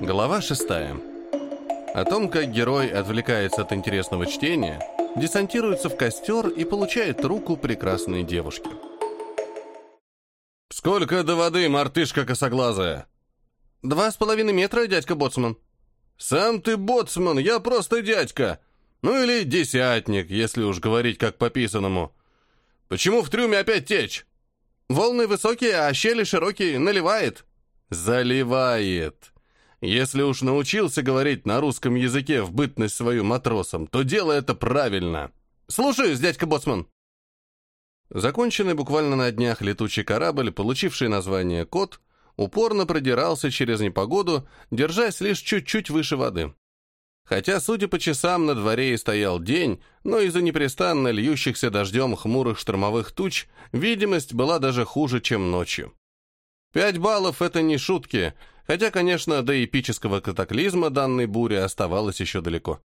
Глава шестая. О том, как герой отвлекается от интересного чтения, десантируется в костер и получает руку прекрасной девушки. «Сколько до воды, мартышка косоглазая?» «Два с половиной метра, дядька Боцман». «Сам ты боцман, я просто дядька. Ну или десятник, если уж говорить как по писанному. Почему в трюме опять течь?» «Волны высокие, а щели широкие, наливает». «Заливает. Если уж научился говорить на русском языке в бытность свою матросом, то делай это правильно». «Слушаюсь, дядька Боцман». Законченный буквально на днях летучий корабль, получивший название «Кот», упорно продирался через непогоду, держась лишь чуть-чуть выше воды. Хотя, судя по часам, на дворе и стоял день, но из-за непрестанно льющихся дождем хмурых штормовых туч видимость была даже хуже, чем ночью. Пять баллов — это не шутки, хотя, конечно, до эпического катаклизма данной бури оставалось еще далеко.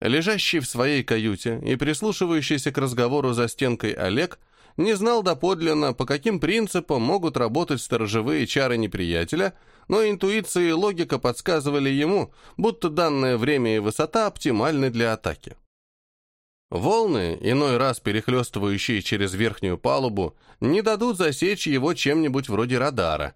Лежащий в своей каюте и прислушивающийся к разговору за стенкой Олег не знал доподлинно, по каким принципам могут работать сторожевые чары неприятеля, но интуиция и логика подсказывали ему, будто данное время и высота оптимальны для атаки. Волны, иной раз перехлестывающие через верхнюю палубу, не дадут засечь его чем-нибудь вроде радара.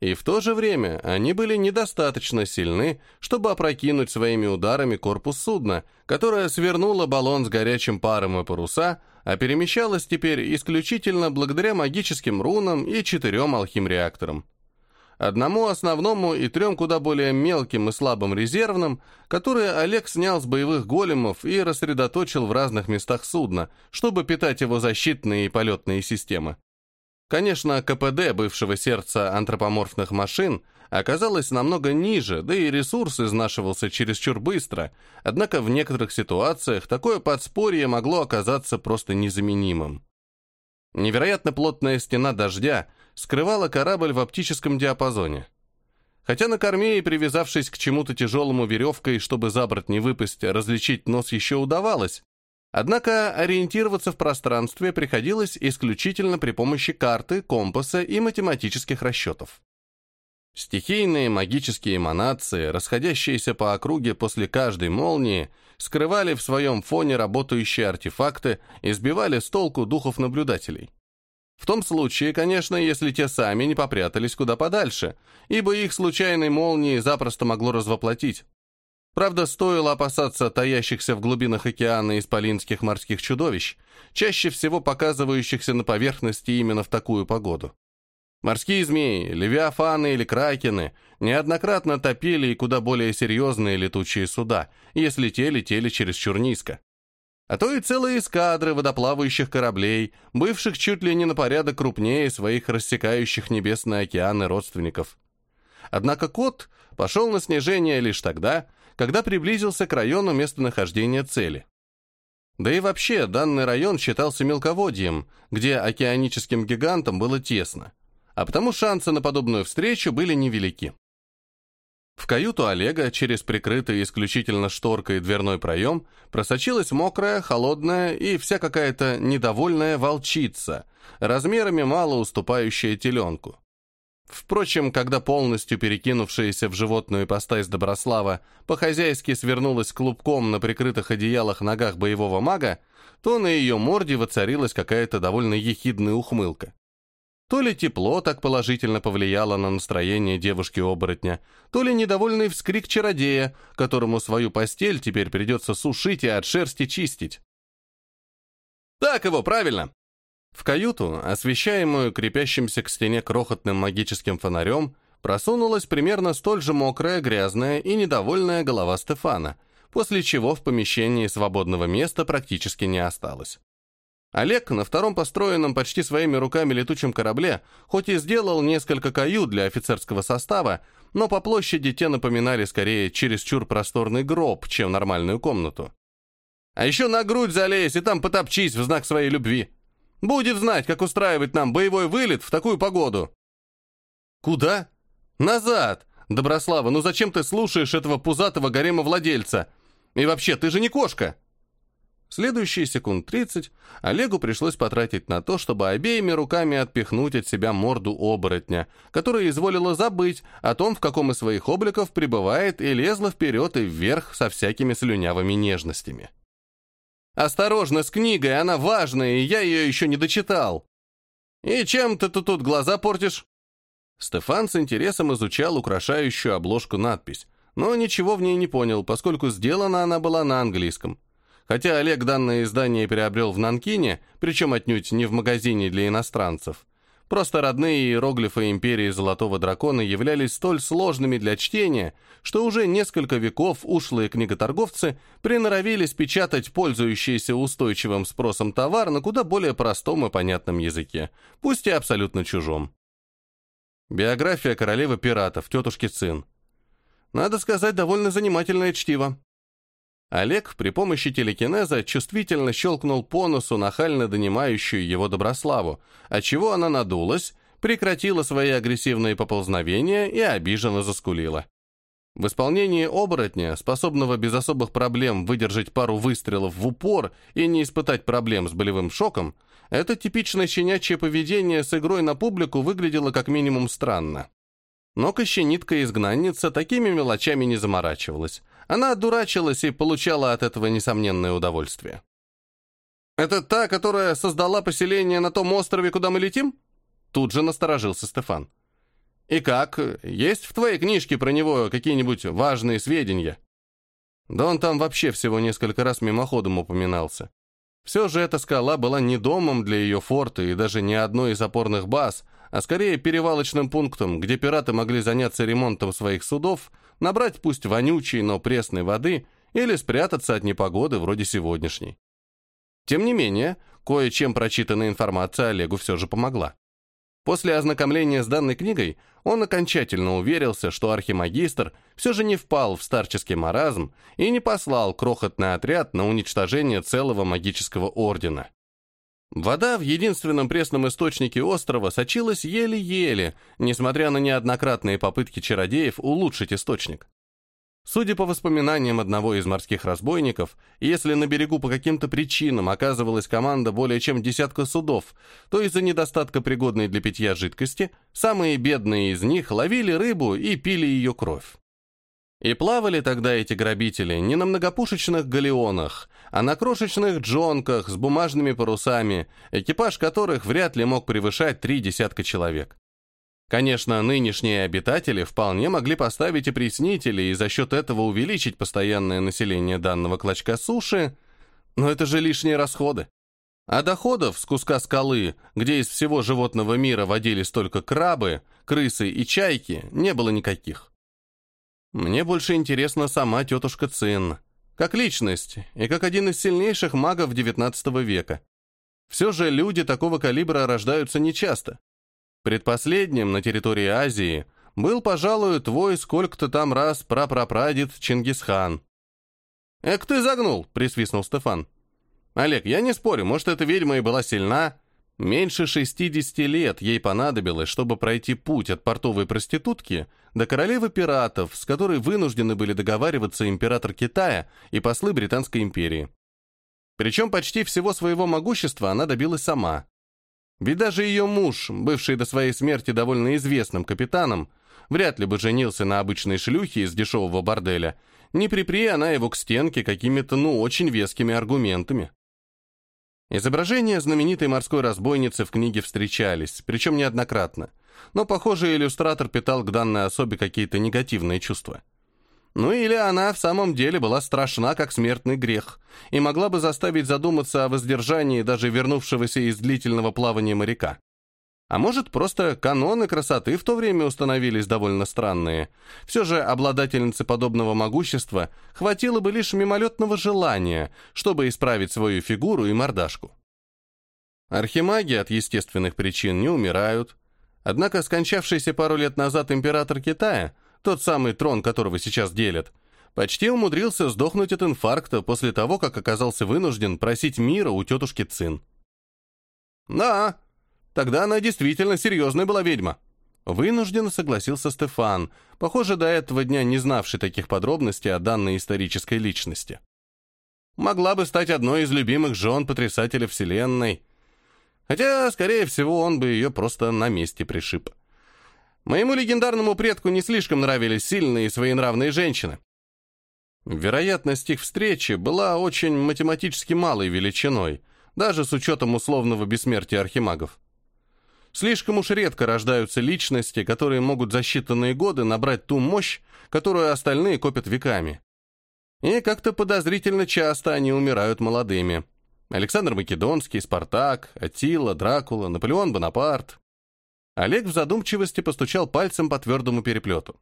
И в то же время они были недостаточно сильны, чтобы опрокинуть своими ударами корпус судна, которое свернуло баллон с горячим паром и паруса, а перемещалось теперь исключительно благодаря магическим рунам и четырем алхим-реакторам. Одному основному и трем куда более мелким и слабым резервным, которые Олег снял с боевых големов и рассредоточил в разных местах судна, чтобы питать его защитные и полетные системы. Конечно, КПД бывшего сердца антропоморфных машин оказалось намного ниже, да и ресурс изнашивался чересчур быстро, однако в некоторых ситуациях такое подспорье могло оказаться просто незаменимым. Невероятно плотная стена дождя скрывала корабль в оптическом диапазоне. Хотя на корме и привязавшись к чему-то тяжелому веревкой, чтобы за борт не выпасть, различить нос еще удавалось, Однако ориентироваться в пространстве приходилось исключительно при помощи карты, компаса и математических расчетов. Стихийные магические эманации, расходящиеся по округе после каждой молнии, скрывали в своем фоне работающие артефакты и сбивали с толку духов-наблюдателей. В том случае, конечно, если те сами не попрятались куда подальше, ибо их случайной молнией запросто могло развоплотить. Правда, стоило опасаться таящихся в глубинах океана исполинских морских чудовищ, чаще всего показывающихся на поверхности именно в такую погоду. Морские змеи, левиафаны или кракены неоднократно топили и куда более серьезные летучие суда, если те летели чересчур низко. А то и целые эскадры водоплавающих кораблей, бывших чуть ли не на порядок крупнее своих рассекающих небесные океаны родственников. Однако кот пошел на снижение лишь тогда, когда приблизился к району местонахождения цели. Да и вообще, данный район считался мелководьем, где океаническим гигантам было тесно, а потому шансы на подобную встречу были невелики. В каюту Олега через прикрытый исключительно шторкой дверной проем просочилась мокрая, холодная и вся какая-то недовольная волчица, размерами мало уступающая теленку. Впрочем, когда полностью перекинувшаяся в животную ипостась Доброслава по-хозяйски свернулась клубком на прикрытых одеялах ногах боевого мага, то на ее морде воцарилась какая-то довольно ехидная ухмылка. То ли тепло так положительно повлияло на настроение девушки-оборотня, то ли недовольный вскрик чародея, которому свою постель теперь придется сушить и от шерсти чистить. «Так его, правильно!» В каюту, освещаемую крепящимся к стене крохотным магическим фонарем, просунулась примерно столь же мокрая, грязная и недовольная голова Стефана, после чего в помещении свободного места практически не осталось. Олег на втором построенном почти своими руками летучем корабле, хоть и сделал несколько кают для офицерского состава, но по площади те напоминали скорее чересчур просторный гроб, чем нормальную комнату. А еще на грудь залезь и там потопчись в знак своей любви. Будет знать, как устраивать нам боевой вылет в такую погоду». «Куда?» «Назад! Доброслава, ну зачем ты слушаешь этого пузатого гарема владельца? И вообще, ты же не кошка!» Следующие секунд 30 Олегу пришлось потратить на то, чтобы обеими руками отпихнуть от себя морду оборотня, которая изволила забыть о том, в каком из своих обликов пребывает, и лезла вперед и вверх со всякими слюнявыми нежностями. «Осторожно, с книгой, она важная, и я ее еще не дочитал!» «И чем ты тут глаза портишь?» Стефан с интересом изучал украшающую обложку надпись, но ничего в ней не понял, поскольку сделана она была на английском. Хотя Олег данное издание приобрел в Нанкине, причем отнюдь не в магазине для иностранцев. Просто родные иероглифы империи Золотого Дракона являлись столь сложными для чтения, что уже несколько веков ушлые книготорговцы приноровились печатать пользующийся устойчивым спросом товар на куда более простом и понятном языке, пусть и абсолютно чужом. Биография королевы пиратов, тетушки Цин. Надо сказать, довольно занимательное чтиво. Олег при помощи телекинеза чувствительно щелкнул по носу нахально донимающую его Доброславу, отчего она надулась, прекратила свои агрессивные поползновения и обиженно заскулила. В исполнении оборотня, способного без особых проблем выдержать пару выстрелов в упор и не испытать проблем с болевым шоком, это типичное щенячье поведение с игрой на публику выглядело как минимум странно. Но кощенитка-изгнанница такими мелочами не заморачивалась. Она одурачилась и получала от этого несомненное удовольствие. «Это та, которая создала поселение на том острове, куда мы летим?» Тут же насторожился Стефан. «И как? Есть в твоей книжке про него какие-нибудь важные сведения?» Да он там вообще всего несколько раз мимоходом упоминался. Все же эта скала была не домом для ее форта и даже не одной из опорных баз, а скорее перевалочным пунктом, где пираты могли заняться ремонтом своих судов, набрать пусть вонючей, но пресной воды или спрятаться от непогоды вроде сегодняшней. Тем не менее, кое-чем прочитанная информация Олегу все же помогла. После ознакомления с данной книгой он окончательно уверился, что архимагистр все же не впал в старческий маразм и не послал крохотный отряд на уничтожение целого магического ордена. Вода в единственном пресном источнике острова сочилась еле-еле, несмотря на неоднократные попытки чародеев улучшить источник. Судя по воспоминаниям одного из морских разбойников, если на берегу по каким-то причинам оказывалась команда более чем десятка судов, то из-за недостатка пригодной для питья жидкости, самые бедные из них ловили рыбу и пили ее кровь. И плавали тогда эти грабители не на многопушечных галеонах, а на крошечных джонках с бумажными парусами, экипаж которых вряд ли мог превышать три десятка человек. Конечно, нынешние обитатели вполне могли поставить опреснители и за счет этого увеличить постоянное население данного клочка суши, но это же лишние расходы. А доходов с куска скалы, где из всего животного мира водились только крабы, крысы и чайки, не было никаких. Мне больше интересна сама тетушка Цин, как личность и как один из сильнейших магов XIX века. Все же люди такого калибра рождаются нечасто. Предпоследним на территории Азии был, пожалуй, твой сколько-то там раз прапрапрадед Чингисхан. «Эк ты загнул!» — присвистнул Стефан. «Олег, я не спорю, может, эта ведьма и была сильна, Меньше 60 лет ей понадобилось, чтобы пройти путь от портовой проститутки до королевы пиратов, с которой вынуждены были договариваться император Китая и послы Британской империи. Причем почти всего своего могущества она добилась сама. Ведь даже ее муж, бывший до своей смерти довольно известным капитаном, вряд ли бы женился на обычной шлюхе из дешевого борделя, не припри она его к стенке какими-то, ну, очень вескими аргументами. Изображения знаменитой морской разбойницы в книге встречались, причем неоднократно, но, похоже, иллюстратор питал к данной особе какие-то негативные чувства. Ну или она в самом деле была страшна, как смертный грех, и могла бы заставить задуматься о воздержании даже вернувшегося из длительного плавания моряка. А может, просто каноны красоты в то время установились довольно странные. Все же обладательнице подобного могущества хватило бы лишь мимолетного желания, чтобы исправить свою фигуру и мордашку. Архимаги от естественных причин не умирают. Однако скончавшийся пару лет назад император Китая, тот самый трон, которого сейчас делят, почти умудрился сдохнуть от инфаркта после того, как оказался вынужден просить мира у тетушки Цин. «Да, Тогда она действительно серьезная была ведьма. Вынужденно согласился Стефан, похоже, до этого дня не знавший таких подробностей о данной исторической личности. Могла бы стать одной из любимых жен потрясателя Вселенной. Хотя, скорее всего, он бы ее просто на месте пришиб. Моему легендарному предку не слишком нравились сильные и своенравные женщины. Вероятность их встречи была очень математически малой величиной, даже с учетом условного бессмертия архимагов. Слишком уж редко рождаются личности, которые могут за считанные годы набрать ту мощь, которую остальные копят веками. И как-то подозрительно часто они умирают молодыми. Александр Македонский, Спартак, Атила, Дракула, Наполеон Бонапарт. Олег в задумчивости постучал пальцем по твердому переплету.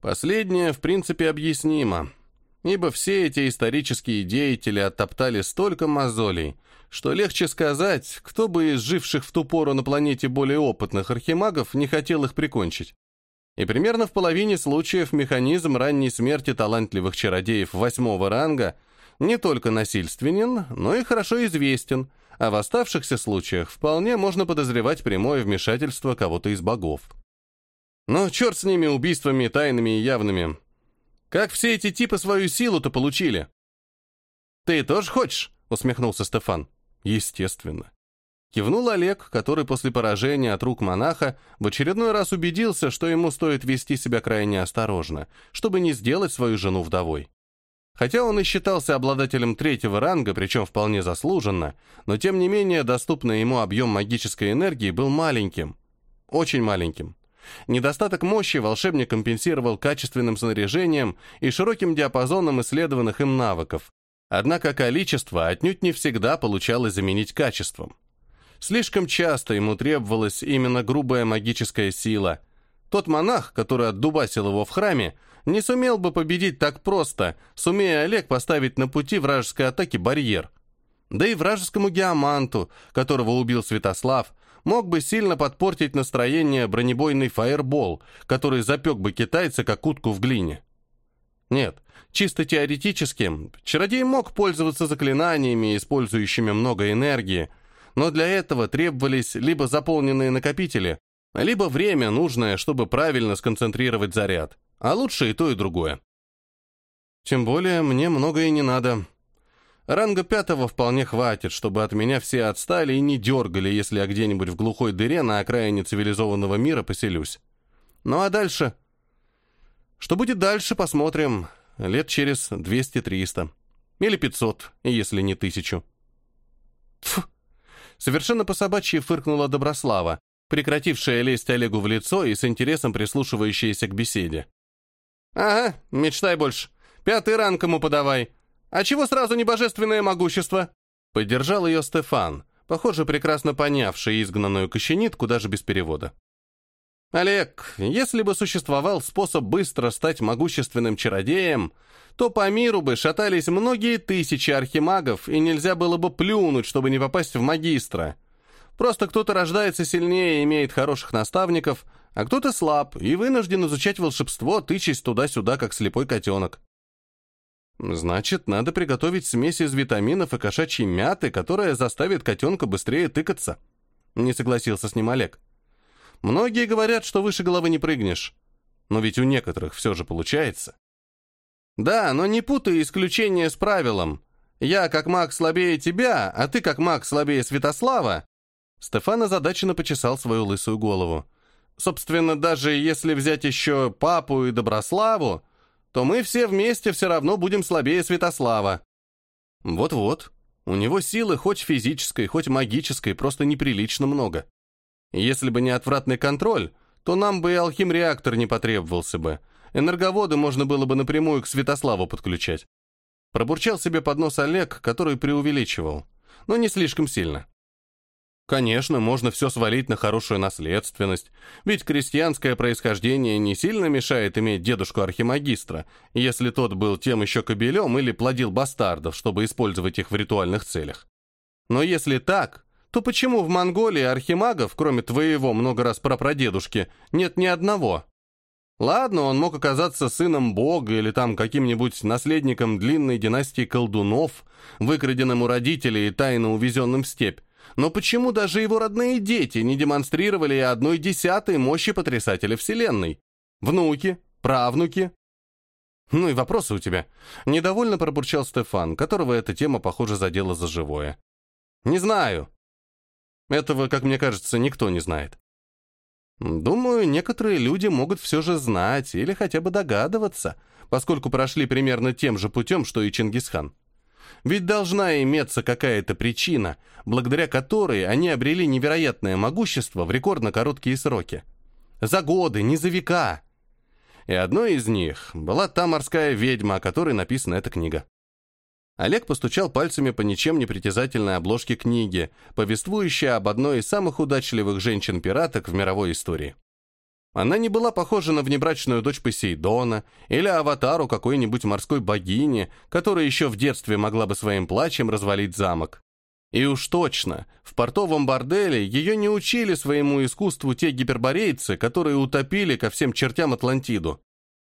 Последнее, в принципе, объяснимо, ибо все эти исторические деятели оттоптали столько мозолей, что легче сказать, кто бы из живших в ту пору на планете более опытных архимагов не хотел их прикончить. И примерно в половине случаев механизм ранней смерти талантливых чародеев восьмого ранга не только насильственен, но и хорошо известен, а в оставшихся случаях вполне можно подозревать прямое вмешательство кого-то из богов. Но черт с ними убийствами тайными и явными. Как все эти типы свою силу-то получили? «Ты тоже хочешь?» — усмехнулся Стефан. «Естественно». Кивнул Олег, который после поражения от рук монаха в очередной раз убедился, что ему стоит вести себя крайне осторожно, чтобы не сделать свою жену вдовой. Хотя он и считался обладателем третьего ранга, причем вполне заслуженно, но тем не менее доступный ему объем магической энергии был маленьким. Очень маленьким. Недостаток мощи волшебник компенсировал качественным снаряжением и широким диапазоном исследованных им навыков. Однако количество отнюдь не всегда получалось заменить качеством. Слишком часто ему требовалась именно грубая магическая сила. Тот монах, который отдубасил его в храме, не сумел бы победить так просто, сумея Олег поставить на пути вражеской атаки барьер. Да и вражескому геоманту, которого убил Святослав, мог бы сильно подпортить настроение бронебойный фаербол, который запек бы китайца как утку в глине. Нет, чисто теоретически, чародей мог пользоваться заклинаниями, использующими много энергии, но для этого требовались либо заполненные накопители, либо время, нужное, чтобы правильно сконцентрировать заряд. А лучше и то, и другое. Тем более, мне многое не надо. Ранга пятого вполне хватит, чтобы от меня все отстали и не дергали, если я где-нибудь в глухой дыре на окраине цивилизованного мира поселюсь. Ну а дальше? Что будет дальше, посмотрим. Лет через 200-300. Или 500, если не тысячу. Фу! Совершенно по-собачьи фыркнула Доброслава, прекратившая лезть Олегу в лицо и с интересом прислушивающаяся к беседе. «Ага, мечтай больше. Пятый ранг ему подавай. А чего сразу не божественное могущество?» Поддержал ее Стефан, похоже, прекрасно понявший изгнанную кощенитку даже без перевода. «Олег, если бы существовал способ быстро стать могущественным чародеем, то по миру бы шатались многие тысячи архимагов, и нельзя было бы плюнуть, чтобы не попасть в магистра. Просто кто-то рождается сильнее и имеет хороших наставников, а кто-то слаб и вынужден изучать волшебство, тычась туда-сюда, как слепой котенок. Значит, надо приготовить смесь из витаминов и кошачьей мяты, которая заставит котенка быстрее тыкаться. Не согласился с ним Олег. Многие говорят, что выше головы не прыгнешь. Но ведь у некоторых все же получается. Да, но не путай исключение с правилом. Я как маг слабее тебя, а ты как маг слабее Святослава. Стефан озадаченно почесал свою лысую голову. Собственно, даже если взять еще папу и Доброславу, то мы все вместе все равно будем слабее Святослава. Вот-вот. У него силы хоть физической, хоть магической просто неприлично много. Если бы не отвратный контроль, то нам бы и алхим-реактор не потребовался бы. Энерговоды можно было бы напрямую к Святославу подключать. Пробурчал себе под нос Олег, который преувеличивал. Но не слишком сильно. Конечно, можно все свалить на хорошую наследственность, ведь крестьянское происхождение не сильно мешает иметь дедушку-архимагистра, если тот был тем еще кобелем или плодил бастардов, чтобы использовать их в ритуальных целях. Но если так, то почему в Монголии архимагов, кроме твоего много раз прапрадедушки, нет ни одного? Ладно, он мог оказаться сыном бога или там каким-нибудь наследником длинной династии колдунов, выкраденным у родителей и тайно увезенным в степь, но почему даже его родные дети не демонстрировали одной десятой мощи потрясателя Вселенной? Внуки? Правнуки? Ну и вопросы у тебя. Недовольно пробурчал Стефан, которого эта тема, похоже, задела за живое. Не знаю. Этого, как мне кажется, никто не знает. Думаю, некоторые люди могут все же знать или хотя бы догадываться, поскольку прошли примерно тем же путем, что и Чингисхан. Ведь должна иметься какая-то причина, благодаря которой они обрели невероятное могущество в рекордно короткие сроки. За годы, не за века. И одной из них была та морская ведьма, о которой написана эта книга. Олег постучал пальцами по ничем не притязательной обложке книги, повествующей об одной из самых удачливых женщин-пираток в мировой истории. Она не была похожа на внебрачную дочь Посейдона или аватару какой-нибудь морской богини, которая еще в детстве могла бы своим плачем развалить замок. И уж точно, в портовом борделе ее не учили своему искусству те гиперборейцы, которые утопили ко всем чертям Атлантиду.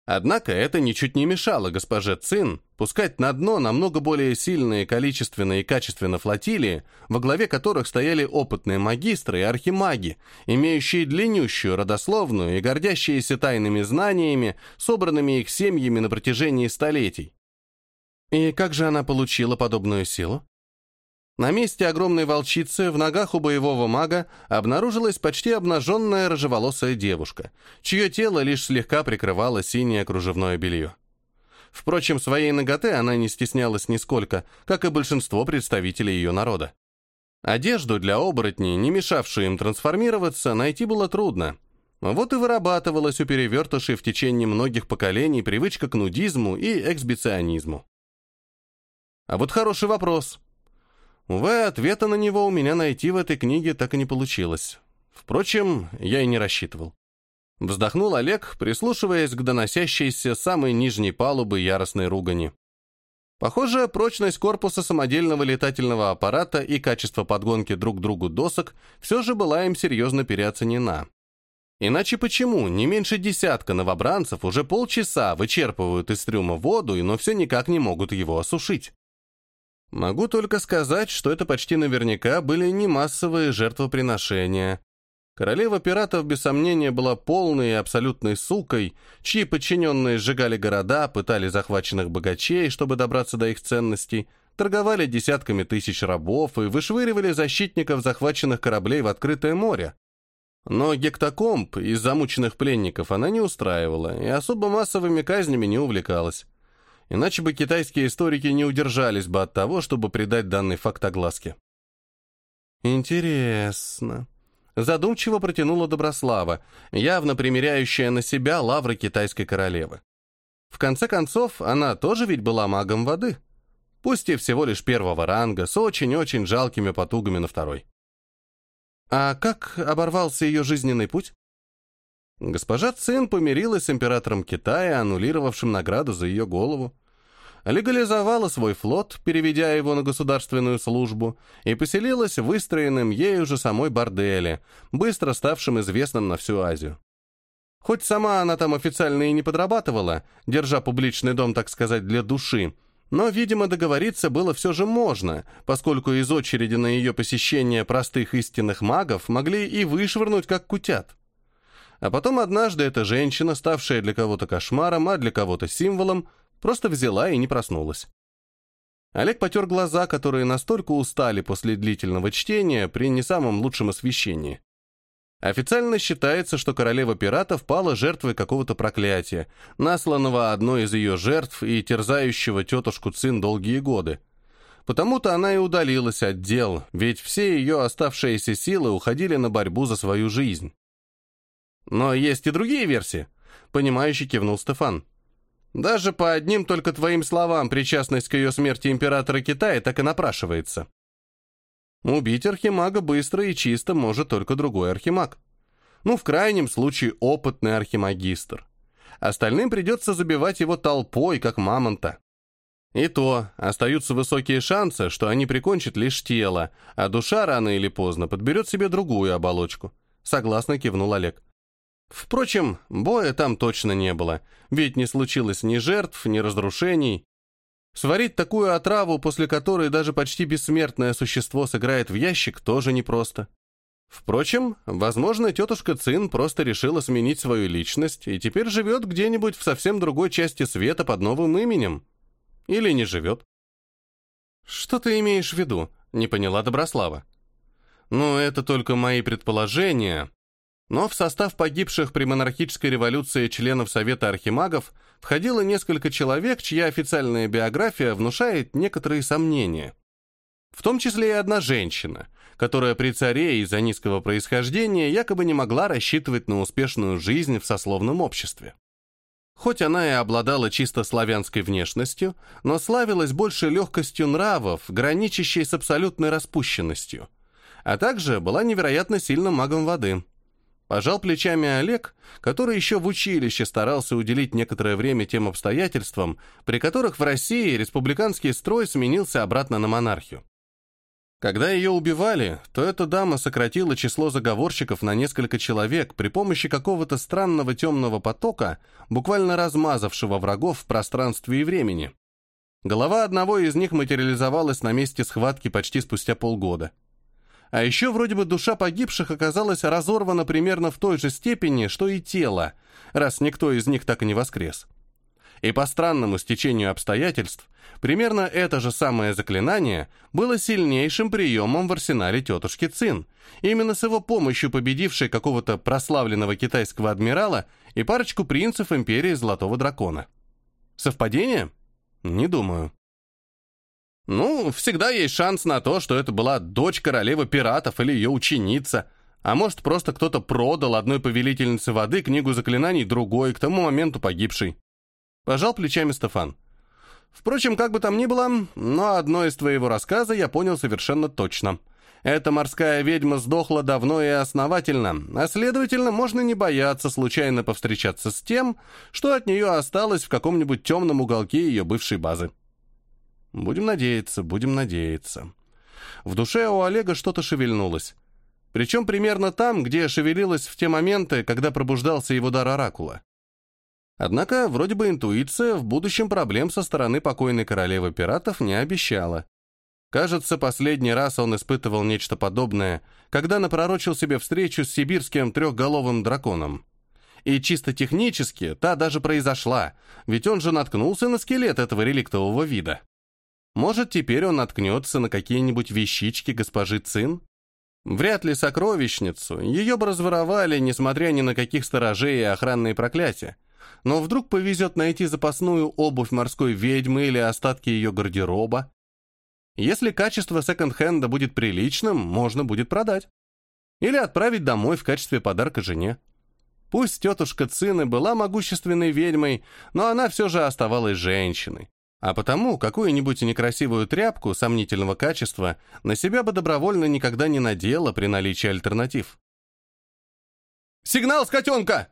Однако это ничуть не мешало госпоже Цин пускать на дно намного более сильные количественно и качественно флотилии, во главе которых стояли опытные магистры и архимаги, имеющие длиннющую родословную и гордящиеся тайными знаниями, собранными их семьями на протяжении столетий. И как же она получила подобную силу? На месте огромной волчицы в ногах у боевого мага обнаружилась почти обнаженная рыжеволосая девушка, чье тело лишь слегка прикрывало синее кружевное белье. Впрочем, своей ноготы она не стеснялась нисколько, как и большинство представителей ее народа. Одежду для оборотней, не мешавшую им трансформироваться, найти было трудно. Вот и вырабатывалась у перевертышей в течение многих поколений привычка к нудизму и эксбиционизму. А вот хороший вопрос – Увы, ответа на него у меня найти в этой книге так и не получилось. Впрочем, я и не рассчитывал. Вздохнул Олег, прислушиваясь к доносящейся самой нижней палубы яростной ругани. Похоже, прочность корпуса самодельного летательного аппарата и качество подгонки друг к другу досок все же была им серьезно переоценена. Иначе почему не меньше десятка новобранцев уже полчаса вычерпывают из трюма воду, но все никак не могут его осушить? Могу только сказать, что это почти наверняка были не массовые жертвоприношения. Королева пиратов, без сомнения, была полной и абсолютной сукой, чьи подчиненные сжигали города, пытали захваченных богачей, чтобы добраться до их ценностей, торговали десятками тысяч рабов и вышвыривали защитников захваченных кораблей в открытое море. Но гектокомп из замученных пленников она не устраивала и особо массовыми казнями не увлекалась. Иначе бы китайские историки не удержались бы от того, чтобы придать данный факт огласке. Интересно. Задумчиво протянула Доброслава, явно примеряющая на себя лавры китайской королевы. В конце концов, она тоже ведь была магом воды. Пусть и всего лишь первого ранга, с очень-очень жалкими потугами на второй. А как оборвался ее жизненный путь? Госпожа Цин помирилась с императором Китая, аннулировавшим награду за ее голову легализовала свой флот, переведя его на государственную службу, и поселилась в выстроенном ею же самой борделе, быстро ставшем известным на всю Азию. Хоть сама она там официально и не подрабатывала, держа публичный дом, так сказать, для души, но, видимо, договориться было все же можно, поскольку из очереди на ее посещение простых истинных магов могли и вышвырнуть, как кутят. А потом однажды эта женщина, ставшая для кого-то кошмаром, а для кого-то символом, Просто взяла и не проснулась. Олег потер глаза, которые настолько устали после длительного чтения при не самом лучшем освещении. Официально считается, что королева пиратов пала жертвой какого-то проклятия, насланного одной из ее жертв и терзающего тетушку Цин долгие годы. Потому-то она и удалилась от дел, ведь все ее оставшиеся силы уходили на борьбу за свою жизнь. Но есть и другие версии, понимающе кивнул Стефан. Даже по одним только твоим словам причастность к ее смерти императора Китая так и напрашивается. Убить архимага быстро и чисто может только другой архимаг. Ну, в крайнем случае, опытный архимагистр. Остальным придется забивать его толпой, как мамонта. И то, остаются высокие шансы, что они прикончат лишь тело, а душа рано или поздно подберет себе другую оболочку. Согласно кивнул Олег. Впрочем, боя там точно не было, ведь не случилось ни жертв, ни разрушений. Сварить такую отраву, после которой даже почти бессмертное существо сыграет в ящик, тоже непросто. Впрочем, возможно, тетушка Цин просто решила сменить свою личность и теперь живет где-нибудь в совсем другой части света под новым именем. Или не живет. «Что ты имеешь в виду?» — не поняла Доброслава. «Ну, это только мои предположения. Но в состав погибших при монархической революции членов Совета Архимагов входило несколько человек, чья официальная биография внушает некоторые сомнения. В том числе и одна женщина, которая при царе из-за низкого происхождения якобы не могла рассчитывать на успешную жизнь в сословном обществе. Хоть она и обладала чисто славянской внешностью, но славилась больше легкостью нравов, граничащей с абсолютной распущенностью, а также была невероятно сильным магом воды. Пожал плечами Олег, который еще в училище старался уделить некоторое время тем обстоятельствам, при которых в России республиканский строй сменился обратно на монархию. Когда ее убивали, то эта дама сократила число заговорщиков на несколько человек при помощи какого-то странного темного потока, буквально размазавшего врагов в пространстве и времени. Голова одного из них материализовалась на месте схватки почти спустя полгода. А еще вроде бы душа погибших оказалась разорвана примерно в той же степени, что и тело, раз никто из них так и не воскрес. И по странному стечению обстоятельств, примерно это же самое заклинание было сильнейшим приемом в арсенале тетушки Цин, именно с его помощью победившей какого-то прославленного китайского адмирала и парочку принцев империи Золотого Дракона. Совпадение? Не думаю. Ну, всегда есть шанс на то, что это была дочь королевы пиратов или ее ученица, а может, просто кто-то продал одной повелительнице воды книгу заклинаний другой, к тому моменту погибшей. Пожал плечами Стефан. Впрочем, как бы там ни было, но одно из твоего рассказа я понял совершенно точно. Эта морская ведьма сдохла давно и основательно, а следовательно, можно не бояться случайно повстречаться с тем, что от нее осталось в каком-нибудь темном уголке ее бывшей базы. Будем надеяться, будем надеяться. В душе у Олега что-то шевельнулось. Причем примерно там, где шевелилось в те моменты, когда пробуждался его дар Оракула. Однако, вроде бы интуиция в будущем проблем со стороны покойной королевы пиратов не обещала. Кажется, последний раз он испытывал нечто подобное, когда напророчил себе встречу с сибирским трехголовым драконом. И чисто технически та даже произошла, ведь он же наткнулся на скелет этого реликтового вида. Может, теперь он наткнется на какие-нибудь вещички госпожи Цин? Вряд ли сокровищницу, ее бы разворовали, несмотря ни на каких сторожей и охранные проклятия но вдруг повезет найти запасную обувь морской ведьмы или остатки ее гардероба. Если качество секонд-хенда будет приличным, можно будет продать. Или отправить домой в качестве подарка жене. Пусть тетушка Цины была могущественной ведьмой, но она все же оставалась женщиной. А потому какую-нибудь некрасивую тряпку сомнительного качества на себя бы добровольно никогда не надела при наличии альтернатив. «Сигнал с котенка!»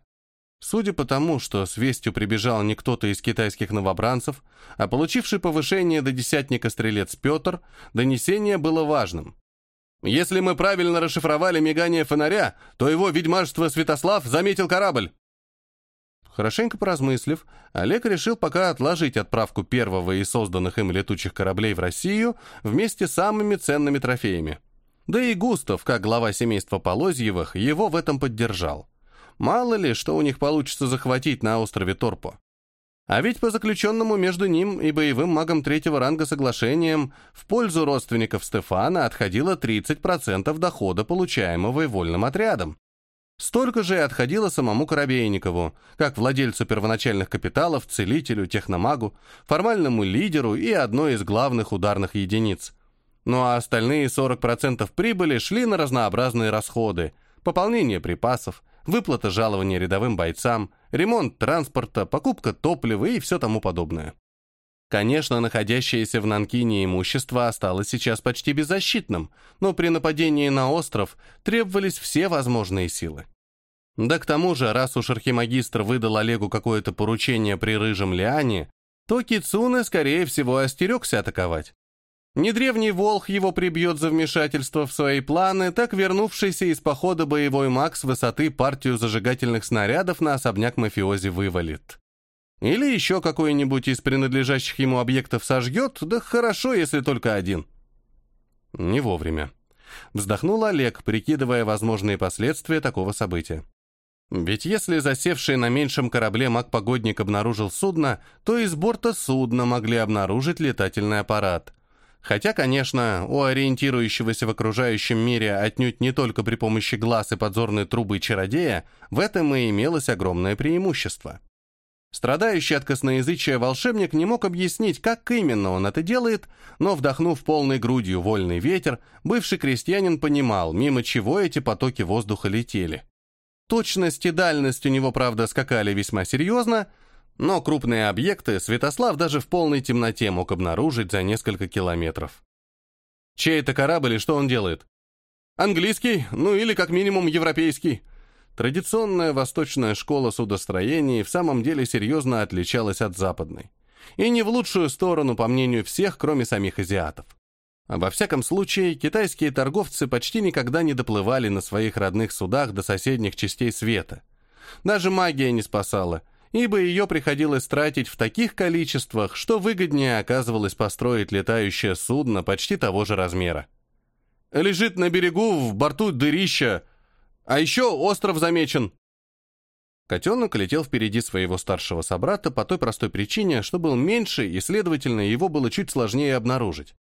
Судя по тому, что с вестью прибежал не кто-то из китайских новобранцев, а получивший повышение до десятника стрелец Петр, донесение было важным. «Если мы правильно расшифровали мигание фонаря, то его ведьмажество Святослав заметил корабль». Хорошенько поразмыслив, Олег решил пока отложить отправку первого из созданных им летучих кораблей в Россию вместе с самыми ценными трофеями. Да и Густав, как глава семейства Полозьевых, его в этом поддержал. Мало ли, что у них получится захватить на острове Торпо. А ведь по заключенному между ним и боевым магом третьего ранга соглашением в пользу родственников Стефана отходило 30% дохода, получаемого и вольным отрядом. Столько же и отходило самому Коробейникову, как владельцу первоначальных капиталов, целителю, техномагу, формальному лидеру и одной из главных ударных единиц. Ну а остальные 40% прибыли шли на разнообразные расходы, пополнение припасов, выплата жалования рядовым бойцам, ремонт транспорта, покупка топлива и все тому подобное. Конечно, находящееся в Нанкине имущество осталось сейчас почти беззащитным, но при нападении на остров требовались все возможные силы. Да к тому же, раз уж архимагистр выдал Олегу какое-то поручение при Рыжем Лиане, то Кицуне, скорее всего, остерегся атаковать. Не древний волх его прибьет за вмешательство в свои планы, так вернувшийся из похода боевой маг с высоты партию зажигательных снарядов на особняк мафиози вывалит. Или еще какой-нибудь из принадлежащих ему объектов сожгет, да хорошо, если только один. Не вовремя. Вздохнул Олег, прикидывая возможные последствия такого события. Ведь если засевший на меньшем корабле маг-погодник обнаружил судно, то из борта судна могли обнаружить летательный аппарат. Хотя, конечно, у ориентирующегося в окружающем мире отнюдь не только при помощи глаз и подзорной трубы чародея, в этом и имелось огромное преимущество. Страдающий от косноязычия волшебник не мог объяснить, как именно он это делает, но, вдохнув полной грудью вольный ветер, бывший крестьянин понимал, мимо чего эти потоки воздуха летели. Точность и дальность у него, правда, скакали весьма серьезно, но крупные объекты Святослав даже в полной темноте мог обнаружить за несколько километров. Чей это корабль и что он делает? Английский, ну или как минимум европейский. Традиционная восточная школа судостроения в самом деле серьезно отличалась от западной. И не в лучшую сторону, по мнению всех, кроме самих азиатов. Во всяком случае, китайские торговцы почти никогда не доплывали на своих родных судах до соседних частей света. Даже магия не спасала, ибо ее приходилось тратить в таких количествах, что выгоднее оказывалось построить летающее судно почти того же размера. Лежит на берегу, в борту дырища, а еще остров замечен!» Котенок летел впереди своего старшего собрата по той простой причине, что был меньше, и, следовательно, его было чуть сложнее обнаружить.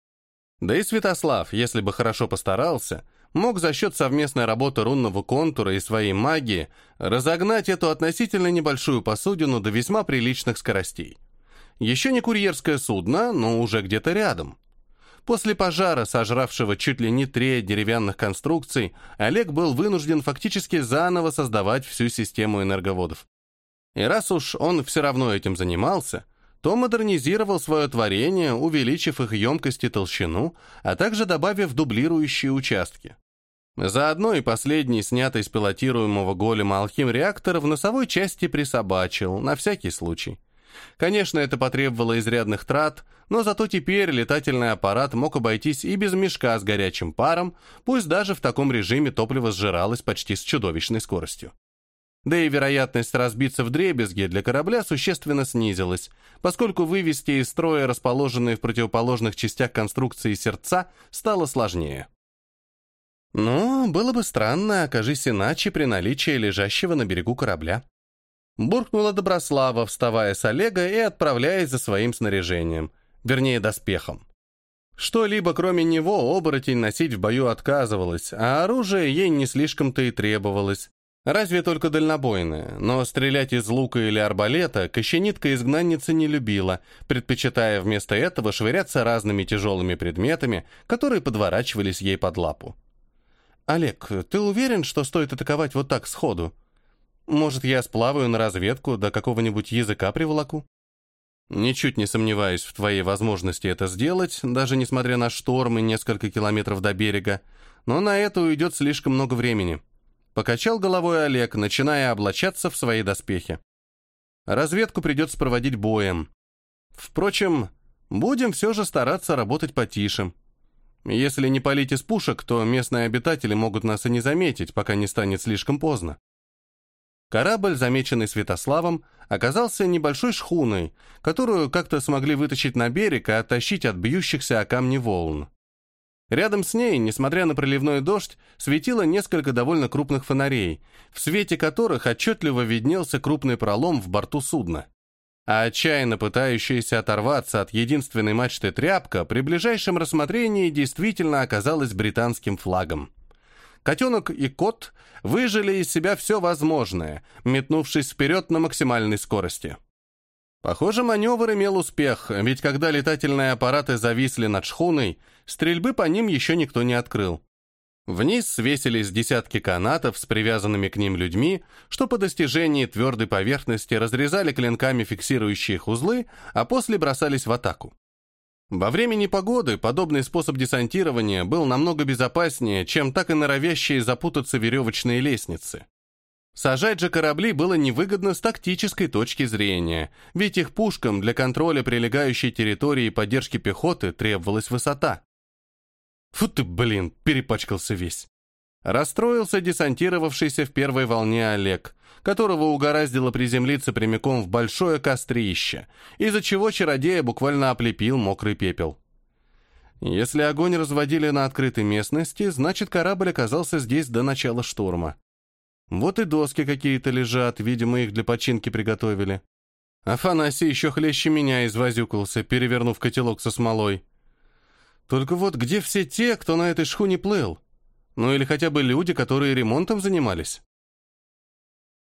Да и Святослав, если бы хорошо постарался, мог за счет совместной работы рунного контура и своей магии разогнать эту относительно небольшую посудину до весьма приличных скоростей. Еще не курьерское судно, но уже где-то рядом. После пожара, сожравшего чуть ли не треть деревянных конструкций, Олег был вынужден фактически заново создавать всю систему энерговодов. И раз уж он все равно этим занимался, то модернизировал свое творение, увеличив их емкость и толщину, а также добавив дублирующие участки. Заодно и последний, снятый с пилотируемого голема алхим-реактор, в носовой части присобачил, на всякий случай. Конечно, это потребовало изрядных трат, но зато теперь летательный аппарат мог обойтись и без мешка с горячим паром, пусть даже в таком режиме топливо сжиралось почти с чудовищной скоростью. Да и вероятность разбиться в дребезги для корабля существенно снизилась, поскольку вывести из строя расположенные в противоположных частях конструкции сердца стало сложнее. Но было бы странно, окажись иначе при наличии лежащего на берегу корабля. Буркнула Доброслава, вставая с Олега и отправляясь за своим снаряжением, вернее, доспехом. Что-либо кроме него оборотень носить в бою отказывалась, а оружие ей не слишком-то и требовалось. Разве только дальнобойное, но стрелять из лука или арбалета кощенитка-изгнанница не любила, предпочитая вместо этого швыряться разными тяжелыми предметами, которые подворачивались ей под лапу. «Олег, ты уверен, что стоит атаковать вот так сходу?» Может, я сплаваю на разведку, до какого-нибудь языка приволоку? Ничуть не сомневаюсь в твоей возможности это сделать, даже несмотря на шторм и несколько километров до берега, но на это уйдет слишком много времени. Покачал головой Олег, начиная облачаться в свои доспехи. Разведку придется проводить боем. Впрочем, будем все же стараться работать потише. Если не палить из пушек, то местные обитатели могут нас и не заметить, пока не станет слишком поздно. Корабль, замеченный Святославом, оказался небольшой шхуной, которую как-то смогли вытащить на берег и оттащить от бьющихся о камни волн. Рядом с ней, несмотря на проливной дождь, светило несколько довольно крупных фонарей, в свете которых отчетливо виднелся крупный пролом в борту судна. А отчаянно пытающаяся оторваться от единственной мачты тряпка при ближайшем рассмотрении действительно оказалась британским флагом. Котенок и кот выжили из себя все возможное, метнувшись вперед на максимальной скорости. Похоже, маневр имел успех, ведь когда летательные аппараты зависли над шхуной, стрельбы по ним еще никто не открыл. Вниз свесились десятки канатов с привязанными к ним людьми, что по достижении твердой поверхности разрезали клинками фиксирующие их узлы, а после бросались в атаку. Во время непогоды подобный способ десантирования был намного безопаснее, чем так и норовящие запутаться веревочные лестницы. Сажать же корабли было невыгодно с тактической точки зрения, ведь их пушкам для контроля прилегающей территории и поддержки пехоты требовалась высота. Фу ты, блин, перепачкался весь. Расстроился десантировавшийся в первой волне Олег, которого угораздило приземлиться прямиком в большое кострище, из-за чего чародея буквально оплепил мокрый пепел. Если огонь разводили на открытой местности, значит, корабль оказался здесь до начала шторма. Вот и доски какие-то лежат, видимо, их для починки приготовили. Афанасий еще хлеще меня извозюкался, перевернув котелок со смолой. Только вот где все те, кто на этой шхуне плыл? Ну или хотя бы люди, которые ремонтом занимались?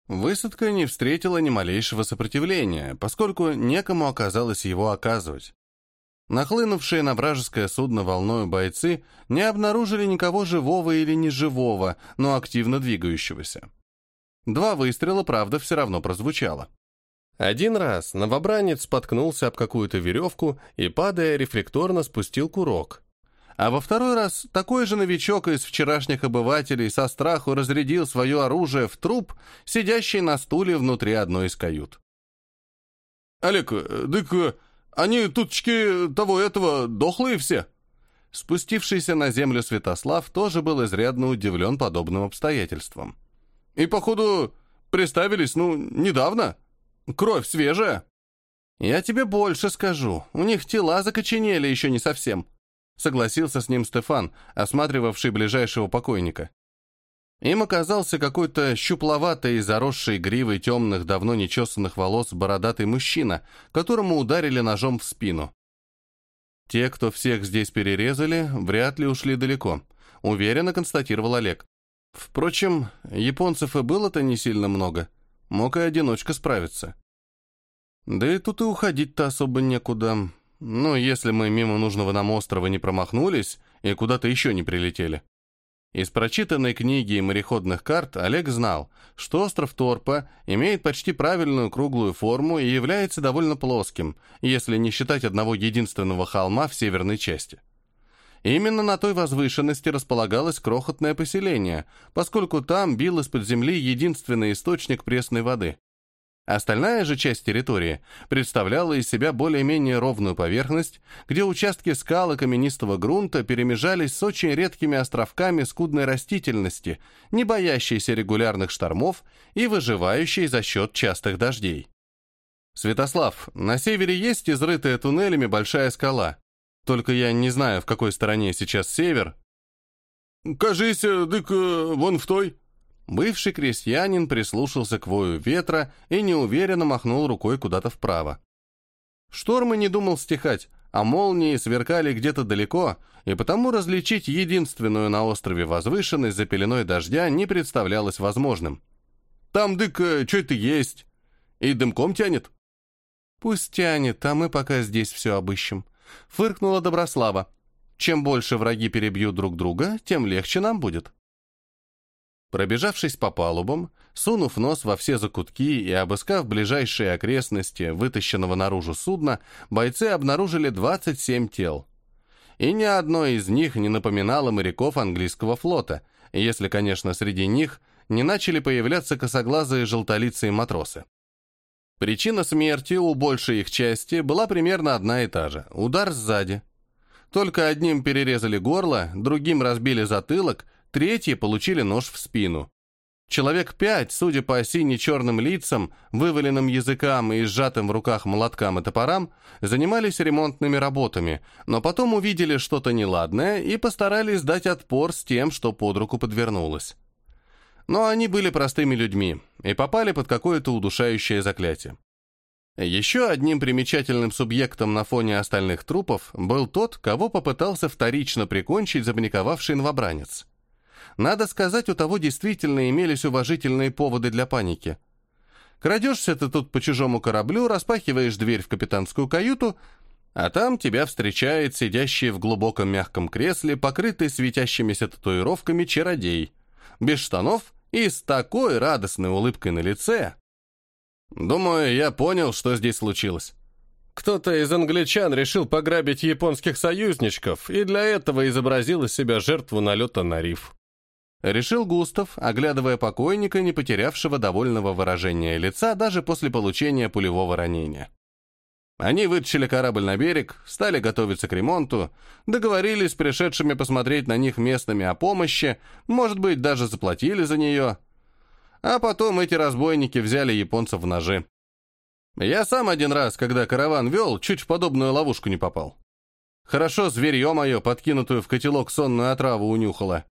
Высадка не встретила ни малейшего сопротивления, поскольку некому оказалось его оказывать. Нахлынувшие на вражеское судно волною бойцы не обнаружили никого живого или неживого, но активно двигающегося. Два выстрела, правда, все равно прозвучало. Один раз новобранец споткнулся об какую-то веревку и, падая, рефлекторно спустил курок. А во второй раз такой же новичок из вчерашних обывателей со страху разрядил свое оружие в труп, сидящий на стуле внутри одной из кают. «Олег, дык, они тутчки того этого дохлые все». Спустившийся на землю Святослав тоже был изрядно удивлен подобным обстоятельствам. «И, походу, приставились, ну, недавно. Кровь свежая». «Я тебе больше скажу. У них тела закоченели еще не совсем», — согласился с ним Стефан, осматривавший ближайшего покойника. Им оказался какой-то щупловатый и заросший гривой темных, давно нечесанных волос бородатый мужчина, которому ударили ножом в спину. Те, кто всех здесь перерезали, вряд ли ушли далеко, уверенно констатировал Олег. Впрочем, японцев и было-то не сильно много. Мог и одиночка справиться. Да и тут и уходить-то особо некуда. Ну, если мы мимо нужного нам острова не промахнулись и куда-то еще не прилетели. Из прочитанной книги и мореходных карт Олег знал, что остров Торпа имеет почти правильную круглую форму и является довольно плоским, если не считать одного единственного холма в северной части. Именно на той возвышенности располагалось крохотное поселение, поскольку там бил из-под земли единственный источник пресной воды. Остальная же часть территории представляла из себя более-менее ровную поверхность, где участки скал и каменистого грунта перемежались с очень редкими островками скудной растительности, не боящейся регулярных штормов и выживающей за счет частых дождей. «Святослав, на севере есть изрытая туннелями большая скала. Только я не знаю, в какой стороне сейчас север». «Кажись, дык, э, вон в той», Бывший крестьянин прислушался к вою ветра и неуверенно махнул рукой куда-то вправо. Шторм и не думал стихать, а молнии сверкали где-то далеко, и потому различить единственную на острове возвышенность за пеленой дождя не представлялось возможным. «Там дык э, что-то есть, и дымком тянет». «Пусть тянет, а мы пока здесь все обыщем», — фыркнула Доброслава. «Чем больше враги перебьют друг друга, тем легче нам будет». Пробежавшись по палубам, сунув нос во все закутки и обыскав ближайшие окрестности вытащенного наружу судна, бойцы обнаружили 27 тел. И ни одно из них не напоминало моряков английского флота, если, конечно, среди них не начали появляться косоглазые желтолицые матросы. Причина смерти у большей их части была примерно одна и та же – удар сзади. Только одним перерезали горло, другим разбили затылок, Третьи получили нож в спину. Человек пять, судя по сине-черным лицам, вываленным языкам и сжатым в руках молоткам и топорам, занимались ремонтными работами, но потом увидели что-то неладное и постарались дать отпор с тем, что под руку подвернулось. Но они были простыми людьми и попали под какое-то удушающее заклятие. Еще одним примечательным субъектом на фоне остальных трупов был тот, кого попытался вторично прикончить запаниковавший новобранец. Надо сказать, у того действительно имелись уважительные поводы для паники. Крадешься ты тут по чужому кораблю, распахиваешь дверь в капитанскую каюту, а там тебя встречает сидящий в глубоком мягком кресле, покрытый светящимися татуировками чародей, без штанов и с такой радостной улыбкой на лице. Думаю, я понял, что здесь случилось. Кто-то из англичан решил пограбить японских союзничков и для этого изобразил из себя жертву налета на риф. Решил Густав, оглядывая покойника, не потерявшего довольного выражения лица даже после получения пулевого ранения. Они вытащили корабль на берег, стали готовиться к ремонту, договорились с пришедшими посмотреть на них местными о помощи, может быть, даже заплатили за нее. А потом эти разбойники взяли японцев в ножи. Я сам один раз, когда караван вел, чуть в подобную ловушку не попал. Хорошо зверье мое, подкинутую в котелок сонную отраву, унюхала.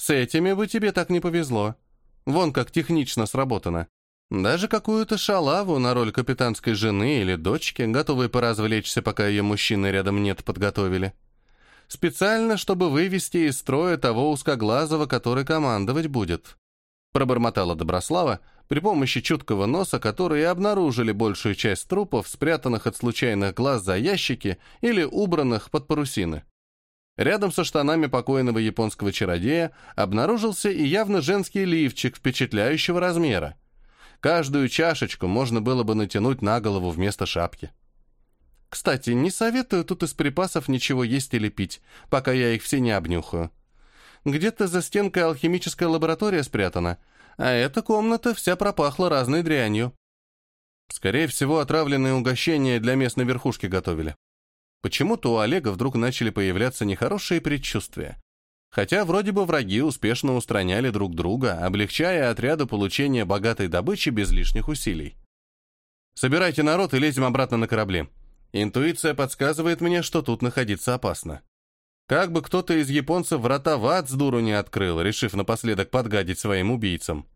С этими бы тебе так не повезло. Вон как технично сработано. Даже какую-то шалаву на роль капитанской жены или дочки, готовые поразвлечься, пока ее мужчины рядом нет, подготовили. Специально, чтобы вывести из строя того узкоглазого, который командовать будет. Пробормотала Доброслава, при помощи чуткого носа, которые обнаружили большую часть трупов, спрятанных от случайных глаз за ящики или убранных под парусины. Рядом со штанами покойного японского чародея обнаружился и явно женский лифчик впечатляющего размера. Каждую чашечку можно было бы натянуть на голову вместо шапки. Кстати, не советую тут из припасов ничего есть или пить, пока я их все не обнюхаю. Где-то за стенкой алхимическая лаборатория спрятана, а эта комната вся пропахла разной дрянью. Скорее всего, отравленные угощения для местной верхушки готовили. Почему-то у Олега вдруг начали появляться нехорошие предчувствия. Хотя вроде бы враги успешно устраняли друг друга, облегчая отряду получения богатой добычи без лишних усилий. «Собирайте народ и лезем обратно на корабли. Интуиция подсказывает мне, что тут находиться опасно. Как бы кто-то из японцев врата в ад с дуру не открыл, решив напоследок подгадить своим убийцам».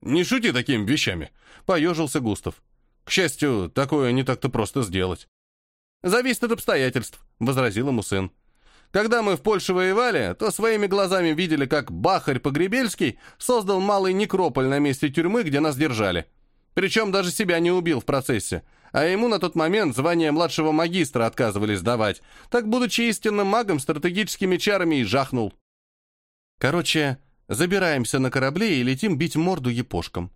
«Не шути такими вещами», — поежился Густав. «К счастью, такое не так-то просто сделать». «Зависит от обстоятельств», — возразил ему сын. Когда мы в Польше воевали, то своими глазами видели, как Бахарь Погребельский создал малый некрополь на месте тюрьмы, где нас держали. Причем даже себя не убил в процессе, а ему на тот момент звание младшего магистра отказывались давать, так, будучи истинным магом, стратегическими чарами и жахнул. Короче, забираемся на корабли и летим бить морду епошкам.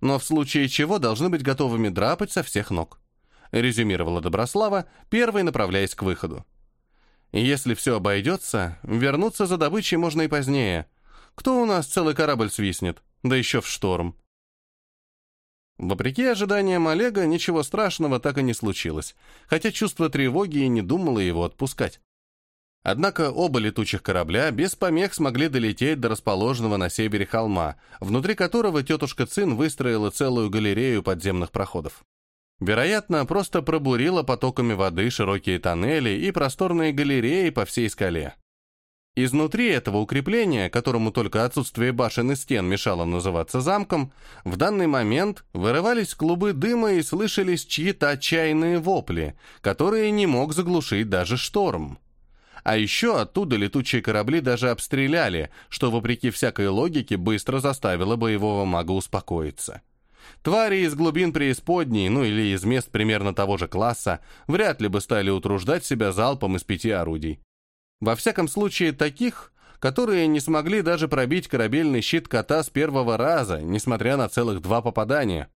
Но в случае чего должны быть готовыми драпать со всех ног. Резюмировала Доброслава, первой направляясь к выходу. Если все обойдется, вернуться за добычей можно и позднее. Кто у нас целый корабль свистнет? Да еще в шторм. Вопреки ожиданиям Олега, ничего страшного так и не случилось, хотя чувство тревоги и не думало его отпускать. Однако оба летучих корабля без помех смогли долететь до расположенного на севере холма, внутри которого тетушка Цин выстроила целую галерею подземных проходов. Вероятно, просто пробурила потоками воды широкие тоннели и просторные галереи по всей скале. Изнутри этого укрепления, которому только отсутствие башен и стен мешало называться замком, в данный момент вырывались клубы дыма и слышались чьи-то отчаянные вопли, которые не мог заглушить даже шторм. А еще оттуда летучие корабли даже обстреляли, что, вопреки всякой логике, быстро заставило боевого мага успокоиться. Твари из глубин преисподней, ну или из мест примерно того же класса, вряд ли бы стали утруждать себя залпом из пяти орудий. Во всяком случае, таких, которые не смогли даже пробить корабельный щит кота с первого раза, несмотря на целых два попадания.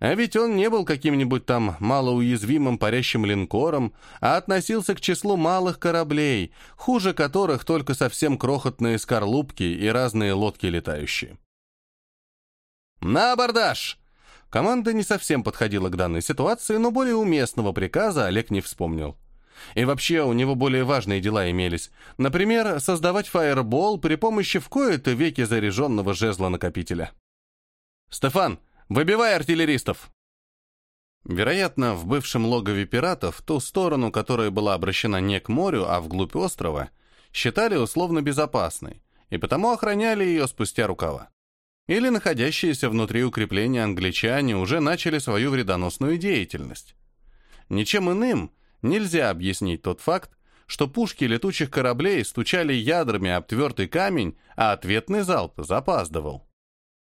А ведь он не был каким-нибудь там малоуязвимым парящим линкором, а относился к числу малых кораблей, хуже которых только совсем крохотные скорлупки и разные лодки летающие. «На абордаж!» Команда не совсем подходила к данной ситуации, но более уместного приказа Олег не вспомнил. И вообще, у него более важные дела имелись. Например, создавать фаербол при помощи в кои-то веки заряженного жезла-накопителя. «Стефан, выбивай артиллеристов!» Вероятно, в бывшем логове пиратов ту сторону, которая была обращена не к морю, а вглубь острова, считали условно безопасной, и потому охраняли ее спустя рукава или находящиеся внутри укрепления англичане уже начали свою вредоносную деятельность. Ничем иным нельзя объяснить тот факт, что пушки летучих кораблей стучали ядрами об твердый камень, а ответный залп запаздывал.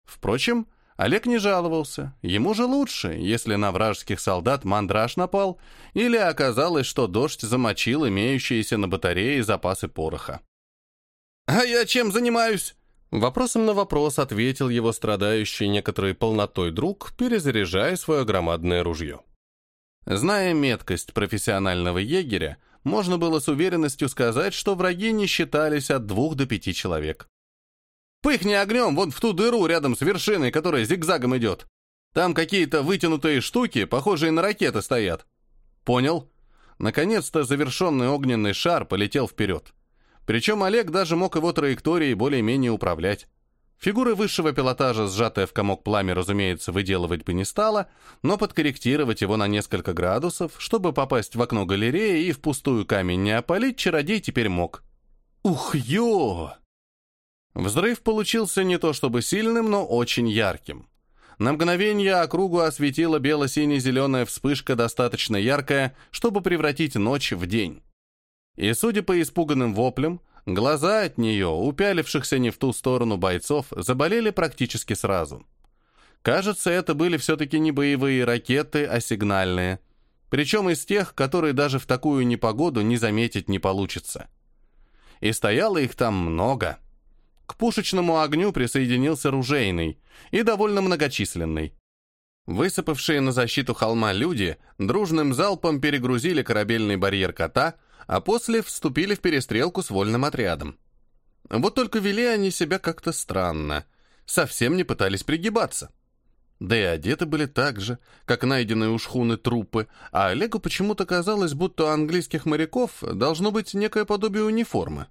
Впрочем, Олег не жаловался. Ему же лучше, если на вражеских солдат мандраж напал, или оказалось, что дождь замочил имеющиеся на батарее запасы пороха. «А я чем занимаюсь?» Вопросом на вопрос ответил его страдающий некоторой полнотой друг, перезаряжая свое громадное ружье. Зная меткость профессионального егеря, можно было с уверенностью сказать, что враги не считались от двух до пяти человек. «Пыхни огнем вон в ту дыру рядом с вершиной, которая зигзагом идет. Там какие-то вытянутые штуки, похожие на ракеты, стоят». «Понял». Наконец-то завершенный огненный шар полетел вперед. Причем Олег даже мог его траекторией более-менее управлять. Фигуры высшего пилотажа, сжатая в комок пламя, разумеется, выделывать бы не стало, но подкорректировать его на несколько градусов, чтобы попасть в окно галереи и в пустую камень не опалить, чародей теперь мог. Ух, ё! Взрыв получился не то чтобы сильным, но очень ярким. На мгновение округу осветила бело-сине-зеленая вспышка, достаточно яркая, чтобы превратить ночь в день. И, судя по испуганным воплям, глаза от нее, упялившихся не в ту сторону бойцов, заболели практически сразу. Кажется, это были все-таки не боевые ракеты, а сигнальные. Причем из тех, которые даже в такую непогоду не заметить не получится. И стояло их там много. К пушечному огню присоединился ружейный и довольно многочисленный. Высыпавшие на защиту холма люди дружным залпом перегрузили корабельный барьер кота, а после вступили в перестрелку с вольным отрядом. Вот только вели они себя как-то странно, совсем не пытались пригибаться. Да и одеты были так же, как найденные у шхуны трупы, а Олегу почему-то казалось, будто у английских моряков должно быть некое подобие униформы.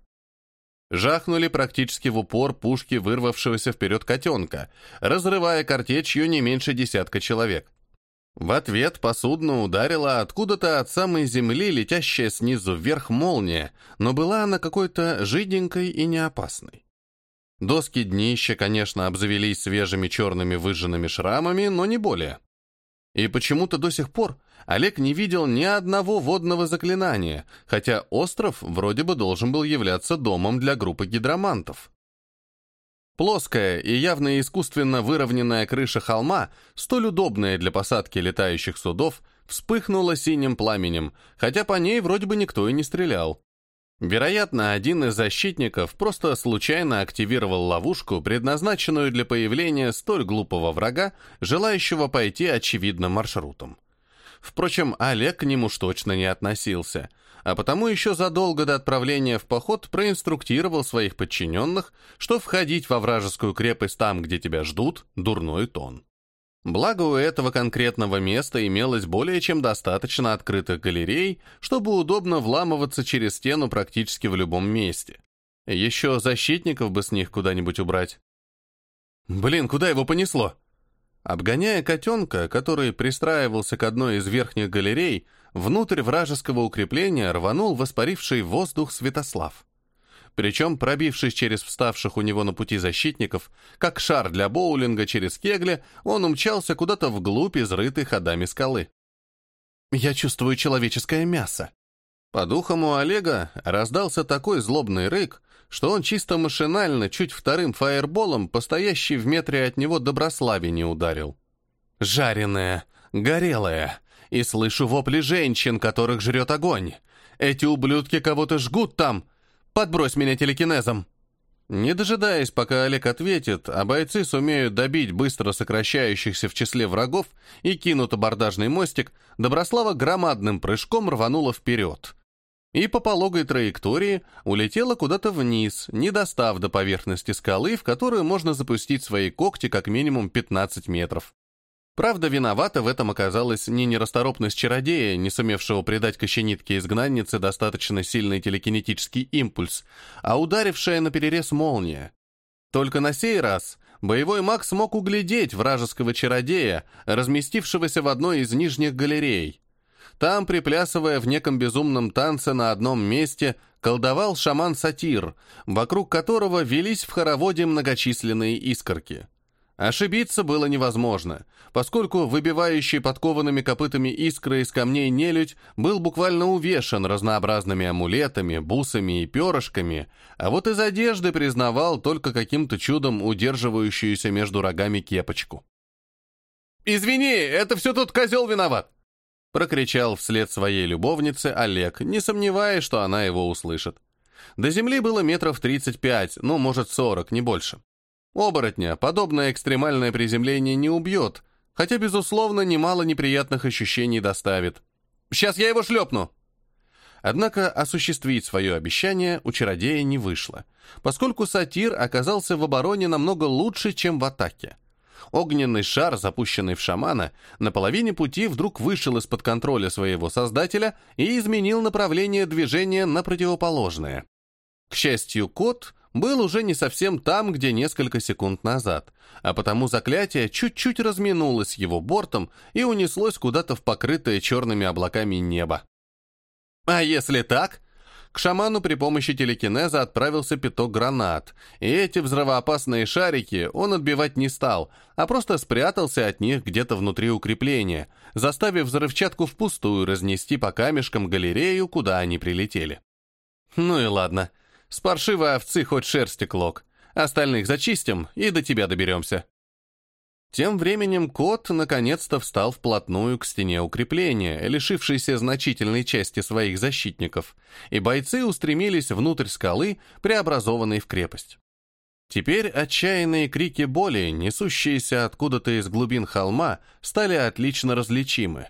Жахнули практически в упор пушки вырвавшегося вперед котенка, разрывая картечью не меньше десятка человек. В ответ по судну ударила откуда-то от самой земли летящая снизу вверх молния, но была она какой-то жиденькой и неопасной. Доски днища, конечно, обзавелись свежими черными выжженными шрамами, но не более. И почему-то до сих пор Олег не видел ни одного водного заклинания, хотя остров вроде бы должен был являться домом для группы гидромантов. Плоская и явно искусственно выровненная крыша холма, столь удобная для посадки летающих судов, вспыхнула синим пламенем, хотя по ней вроде бы никто и не стрелял. Вероятно, один из защитников просто случайно активировал ловушку, предназначенную для появления столь глупого врага, желающего пойти очевидным маршрутом. Впрочем, Олег к нему уж точно не относился, а потому еще задолго до отправления в поход проинструктировал своих подчиненных, что входить во вражескую крепость там, где тебя ждут, дурной тон. Благо у этого конкретного места имелось более чем достаточно открытых галерей, чтобы удобно вламываться через стену практически в любом месте. Еще защитников бы с них куда-нибудь убрать. Блин, куда его понесло? Обгоняя котенка, который пристраивался к одной из верхних галерей, внутрь вражеского укрепления рванул воспаривший воздух Святослав. Причем, пробившись через вставших у него на пути защитников, как шар для боулинга через кегли, он умчался куда-то вглубь изрытой ходами скалы. «Я чувствую человеческое мясо». По духам у Олега раздался такой злобный рык, что он чисто машинально чуть вторым фаерболом, постоящий в метре от него Доброславе не ударил. «Жареное, горелое, и слышу вопли женщин, которых жрет огонь. Эти ублюдки кого-то жгут там. Подбрось меня телекинезом!» Не дожидаясь, пока Олег ответит, а бойцы сумеют добить быстро сокращающихся в числе врагов и кинут абордажный мостик, Доброслава громадным прыжком рванула вперед и по пологой траектории улетела куда-то вниз, не достав до поверхности скалы, в которую можно запустить свои когти как минимум 15 метров. Правда, виновата в этом оказалась не нерасторопность чародея, не сумевшего придать кощенитке изгнаннице достаточно сильный телекинетический импульс, а ударившая на перерез молния. Только на сей раз боевой маг смог углядеть вражеского чародея, разместившегося в одной из нижних галерей, там, приплясывая в неком безумном танце на одном месте, колдовал шаман-сатир, вокруг которого велись в хороводе многочисленные искорки. Ошибиться было невозможно, поскольку выбивающий подкованными копытами искры из камней нелюдь был буквально увешан разнообразными амулетами, бусами и перышками, а вот из одежды признавал только каким-то чудом удерживающуюся между рогами кепочку. «Извини, это все тот козел виноват!» прокричал вслед своей любовнице Олег, не сомневаясь, что она его услышит. До земли было метров 35, ну, может, 40, не больше. Оборотня подобное экстремальное приземление не убьет, хотя, безусловно, немало неприятных ощущений доставит. «Сейчас я его шлепну!» Однако осуществить свое обещание у чародея не вышло, поскольку сатир оказался в обороне намного лучше, чем в атаке. Огненный шар, запущенный в шамана, на половине пути вдруг вышел из-под контроля своего создателя и изменил направление движения на противоположное. К счастью, кот, был уже не совсем там, где несколько секунд назад, а потому заклятие чуть-чуть разминулось его бортом и унеслось куда-то в покрытое черными облаками небо. А если так? К шаману при помощи телекинеза отправился пяток гранат, и эти взрывоопасные шарики он отбивать не стал, а просто спрятался от них где-то внутри укрепления, заставив взрывчатку впустую разнести по камешкам галерею, куда они прилетели. Ну и ладно. С паршивой овцы хоть шерсти клок. Остальных зачистим и до тебя доберемся. Тем временем кот наконец-то встал вплотную к стене укрепления, лишившейся значительной части своих защитников, и бойцы устремились внутрь скалы, преобразованной в крепость. Теперь отчаянные крики боли, несущиеся откуда-то из глубин холма, стали отлично различимы.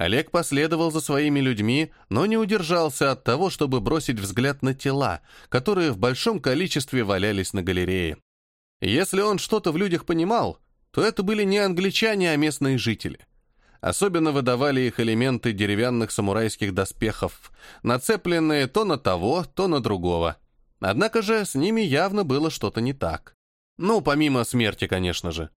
Олег последовал за своими людьми, но не удержался от того, чтобы бросить взгляд на тела, которые в большом количестве валялись на галерее. Если он что-то в людях понимал, то это были не англичане, а местные жители. Особенно выдавали их элементы деревянных самурайских доспехов, нацепленные то на того, то на другого. Однако же с ними явно было что-то не так. Ну, помимо смерти, конечно же.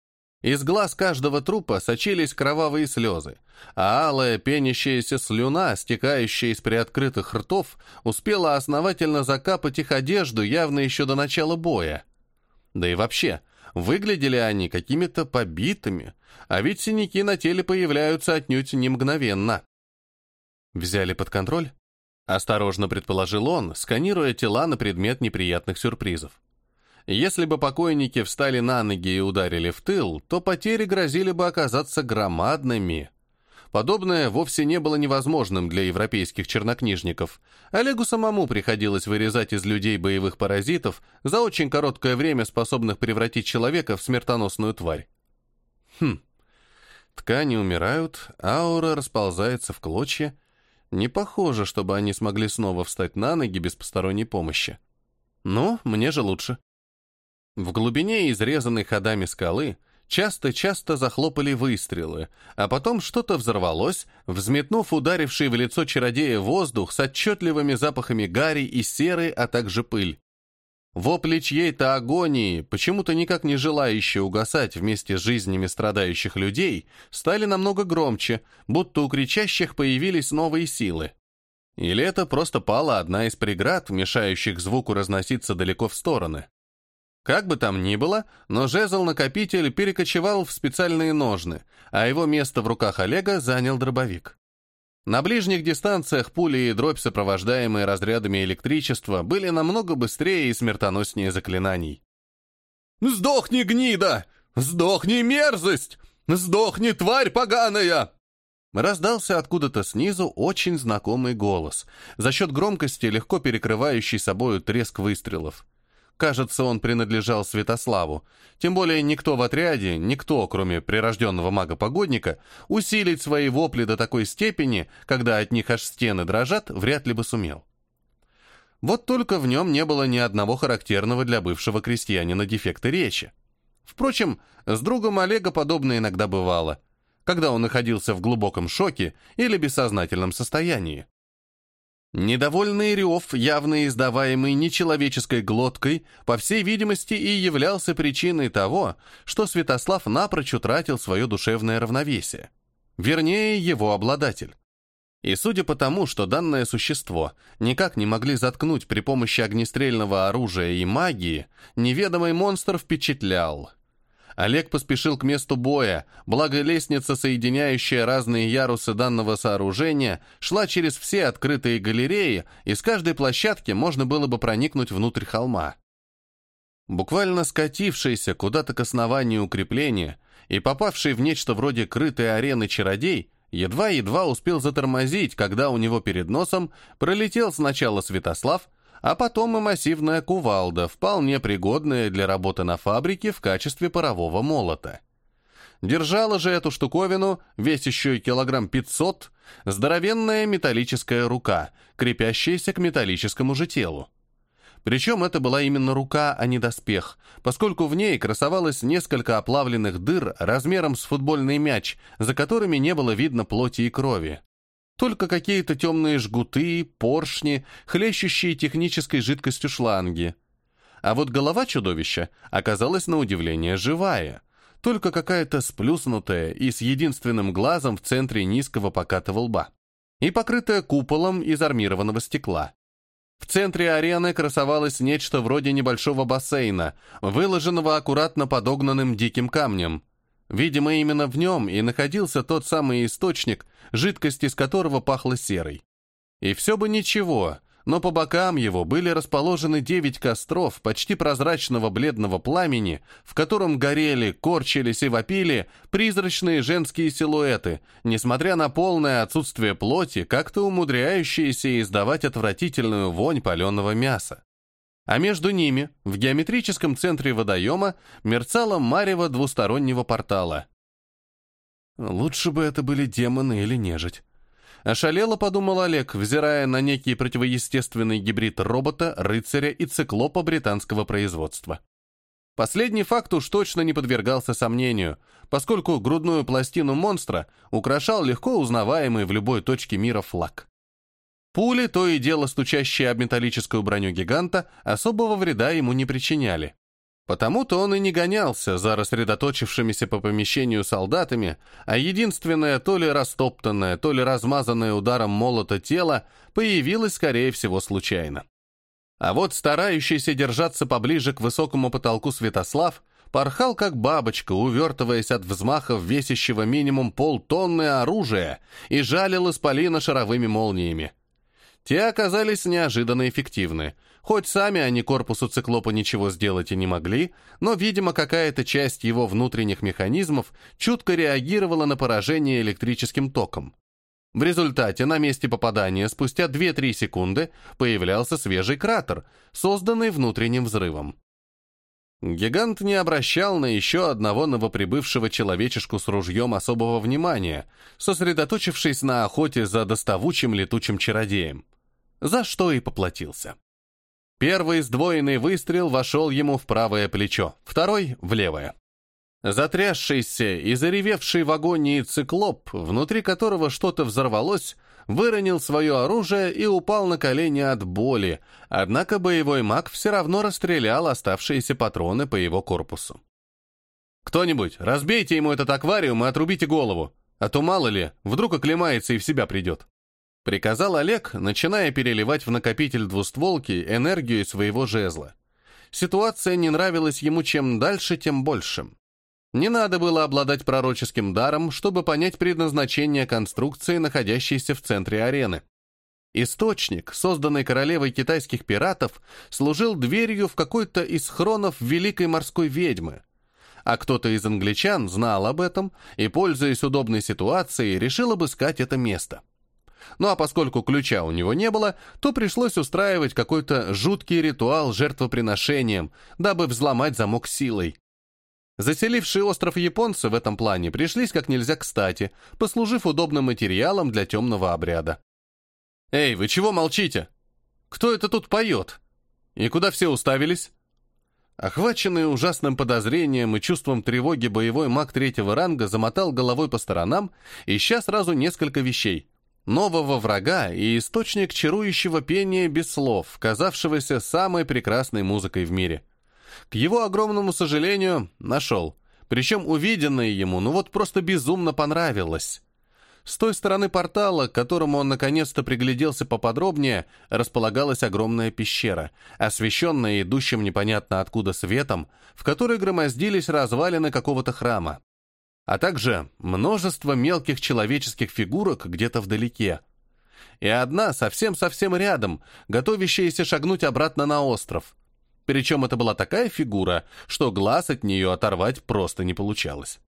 Из глаз каждого трупа сочились кровавые слезы, а алая пенящаяся слюна, стекающая из приоткрытых ртов, успела основательно закапать их одежду явно еще до начала боя. Да и вообще, выглядели они какими-то побитыми, а ведь синяки на теле появляются отнюдь не мгновенно. «Взяли под контроль?» — осторожно предположил он, сканируя тела на предмет неприятных сюрпризов. Если бы покойники встали на ноги и ударили в тыл, то потери грозили бы оказаться громадными. Подобное вовсе не было невозможным для европейских чернокнижников. Олегу самому приходилось вырезать из людей боевых паразитов, за очень короткое время способных превратить человека в смертоносную тварь. Хм. Ткани умирают, аура расползается в клочья. Не похоже, чтобы они смогли снова встать на ноги без посторонней помощи. Ну, мне же лучше. В глубине изрезанной ходами скалы часто-часто захлопали выстрелы, а потом что-то взорвалось, взметнув ударивший в лицо чародея воздух с отчетливыми запахами гари и серы, а также пыль. Вопли чьей-то агонии, почему-то никак не желающие угасать вместе с жизнями страдающих людей, стали намного громче, будто у кричащих появились новые силы. Или это просто пала одна из преград, мешающих звуку разноситься далеко в стороны. Как бы там ни было, но жезл-накопитель перекочевал в специальные ножны, а его место в руках Олега занял дробовик. На ближних дистанциях пули и дробь, сопровождаемые разрядами электричества, были намного быстрее и смертоноснее заклинаний. «Сдохни, гнида! Сдохни, мерзость! Сдохни, тварь поганая!» Раздался откуда-то снизу очень знакомый голос, за счет громкости, легко перекрывающий собою треск выстрелов. Кажется, он принадлежал Святославу. Тем более никто в отряде, никто, кроме прирожденного мага-погодника, усилить свои вопли до такой степени, когда от них аж стены дрожат, вряд ли бы сумел. Вот только в нем не было ни одного характерного для бывшего крестьянина дефекта речи. Впрочем, с другом Олега подобное иногда бывало, когда он находился в глубоком шоке или бессознательном состоянии. Недовольный рев, явно издаваемый нечеловеческой глоткой, по всей видимости и являлся причиной того, что Святослав напрочь утратил свое душевное равновесие. Вернее, его обладатель. И судя по тому, что данное существо никак не могли заткнуть при помощи огнестрельного оружия и магии, неведомый монстр впечатлял – Олег поспешил к месту боя, благо лестница, соединяющая разные ярусы данного сооружения, шла через все открытые галереи, и с каждой площадки можно было бы проникнуть внутрь холма. Буквально скатившийся куда-то к основанию укрепления и попавший в нечто вроде крытой арены чародей, едва-едва успел затормозить, когда у него перед носом пролетел сначала Святослав, а потом и массивная кувалда, вполне пригодная для работы на фабрике в качестве парового молота. Держала же эту штуковину, весящую килограмм 500, здоровенная металлическая рука, крепящаяся к металлическому же телу. Причем это была именно рука, а не доспех, поскольку в ней красовалось несколько оплавленных дыр размером с футбольный мяч, за которыми не было видно плоти и крови только какие-то темные жгуты, поршни, хлещущие технической жидкостью шланги. А вот голова чудовища оказалась на удивление живая, только какая-то сплюснутая и с единственным глазом в центре низкого покатого лба, и покрытая куполом из армированного стекла. В центре арены красовалось нечто вроде небольшого бассейна, выложенного аккуратно подогнанным диким камнем. Видимо, именно в нем и находился тот самый источник, жидкость из которого пахла серой. И все бы ничего, но по бокам его были расположены девять костров почти прозрачного бледного пламени, в котором горели, корчились и вопили призрачные женские силуэты, несмотря на полное отсутствие плоти, как-то умудряющиеся издавать отвратительную вонь паленого мяса. А между ними, в геометрическом центре водоема, мерцало марево двустороннего портала. Лучше бы это были демоны или нежить. Ошалело, подумал Олег, взирая на некий противоестественный гибрид робота, рыцаря и циклопа британского производства. Последний факт уж точно не подвергался сомнению, поскольку грудную пластину монстра украшал легко узнаваемый в любой точке мира флаг. Пули, то и дело стучащие об металлическую броню гиганта, особого вреда ему не причиняли. Потому-то он и не гонялся за рассредоточившимися по помещению солдатами, а единственное то ли растоптанное, то ли размазанное ударом молота тело появилось, скорее всего, случайно. А вот старающийся держаться поближе к высокому потолку Святослав порхал как бабочка, увертываясь от взмахов весящего минимум полтонны оружия и жалил исполина шаровыми молниями. Те оказались неожиданно эффективны — Хоть сами они корпусу циклопа ничего сделать и не могли, но, видимо, какая-то часть его внутренних механизмов чутко реагировала на поражение электрическим током. В результате на месте попадания спустя 2-3 секунды появлялся свежий кратер, созданный внутренним взрывом. Гигант не обращал на еще одного новоприбывшего человечешку с ружьем особого внимания, сосредоточившись на охоте за доставучим летучим чародеем. За что и поплатился. Первый сдвоенный выстрел вошел ему в правое плечо, второй — в левое. Затрясшийся и заревевший в агонии циклоп, внутри которого что-то взорвалось, выронил свое оружие и упал на колени от боли, однако боевой маг все равно расстрелял оставшиеся патроны по его корпусу. «Кто-нибудь, разбейте ему этот аквариум и отрубите голову, а то, мало ли, вдруг оклемается и в себя придет». Приказал Олег, начиная переливать в накопитель двустволки энергию своего жезла. Ситуация не нравилась ему чем дальше, тем больше. Не надо было обладать пророческим даром, чтобы понять предназначение конструкции, находящейся в центре арены. Источник, созданный королевой китайских пиратов, служил дверью в какой-то из хронов великой морской ведьмы. А кто-то из англичан знал об этом и, пользуясь удобной ситуацией, решил обыскать это место. Ну а поскольку ключа у него не было, то пришлось устраивать какой-то жуткий ритуал жертвоприношением, дабы взломать замок силой. Заселившие остров японцы в этом плане пришлись как нельзя кстати, послужив удобным материалом для темного обряда. «Эй, вы чего молчите? Кто это тут поет? И куда все уставились?» Охваченный ужасным подозрением и чувством тревоги боевой маг третьего ранга замотал головой по сторонам, ища сразу несколько вещей нового врага и источник чарующего пения без слов, казавшегося самой прекрасной музыкой в мире. К его огромному сожалению, нашел. Причем увиденное ему, ну вот просто безумно понравилось. С той стороны портала, к которому он наконец-то пригляделся поподробнее, располагалась огромная пещера, освещенная идущим непонятно откуда светом, в которой громоздились развалины какого-то храма а также множество мелких человеческих фигурок где-то вдалеке. И одна совсем-совсем рядом, готовящаяся шагнуть обратно на остров. Причем это была такая фигура, что глаз от нее оторвать просто не получалось.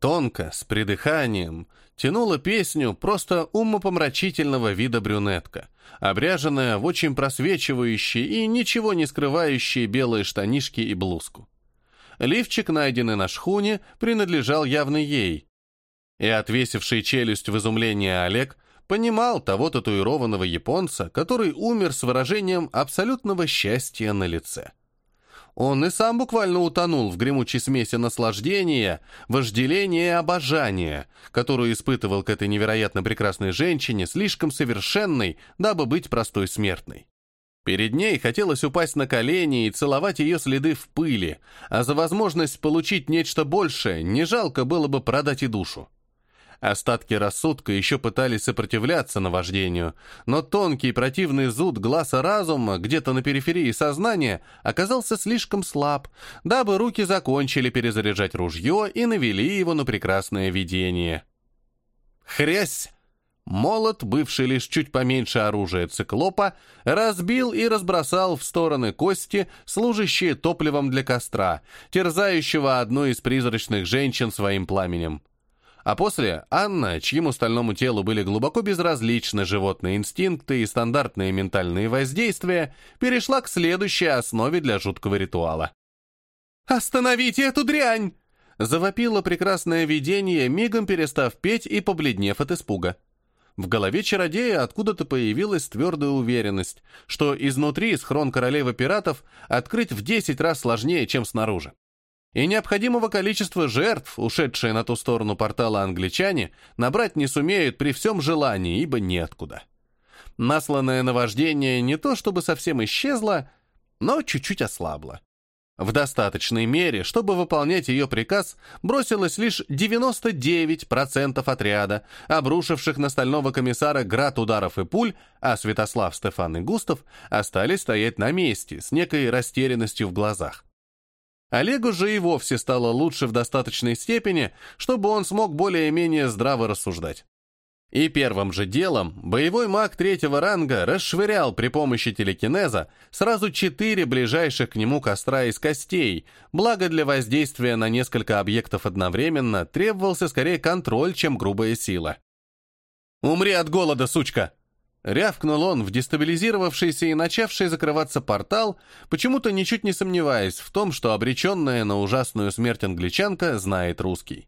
Тонко, с придыханием, тянула песню просто умопомрачительного вида брюнетка, обряженная в очень просвечивающие и ничего не скрывающие белые штанишки и блузку. Лифчик, найденный на шхуне, принадлежал явно ей. И отвесивший челюсть в изумлении Олег понимал того татуированного японца, который умер с выражением абсолютного счастья на лице. Он и сам буквально утонул в гремучей смеси наслаждения, вожделения и обожания, которую испытывал к этой невероятно прекрасной женщине, слишком совершенной, дабы быть простой смертной. Перед ней хотелось упасть на колени и целовать ее следы в пыли, а за возможность получить нечто большее не жалко было бы продать и душу. Остатки рассудка еще пытались сопротивляться наваждению, но тонкий противный зуд глаза разума где-то на периферии сознания оказался слишком слаб, дабы руки закончили перезаряжать ружье и навели его на прекрасное видение. Хрясь! Молот, бывший лишь чуть поменьше оружия циклопа, разбил и разбросал в стороны кости, служащие топливом для костра, терзающего одну из призрачных женщин своим пламенем. А после Анна, чьему стальному телу были глубоко безразличны животные инстинкты и стандартные ментальные воздействия, перешла к следующей основе для жуткого ритуала. «Остановите эту дрянь!» Завопило прекрасное видение, мигом перестав петь и побледнев от испуга. В голове чародея откуда-то появилась твердая уверенность, что изнутри схрон королевы пиратов открыть в десять раз сложнее, чем снаружи и необходимого количества жертв, ушедшие на ту сторону портала англичане, набрать не сумеют при всем желании, ибо неоткуда. Насланное наваждение не то чтобы совсем исчезло, но чуть-чуть ослабло. В достаточной мере, чтобы выполнять ее приказ, бросилось лишь 99% отряда, обрушивших на стального комиссара град ударов и пуль, а Святослав, Стефан и Густав остались стоять на месте с некой растерянностью в глазах. Олегу же и вовсе стало лучше в достаточной степени, чтобы он смог более-менее здраво рассуждать. И первым же делом боевой маг третьего ранга расшвырял при помощи телекинеза сразу четыре ближайших к нему костра из костей, благо для воздействия на несколько объектов одновременно требовался скорее контроль, чем грубая сила. «Умри от голода, сучка!» Рявкнул он в дестабилизировавшийся и начавший закрываться портал, почему-то ничуть не сомневаясь в том, что обреченная на ужасную смерть англичанка знает русский.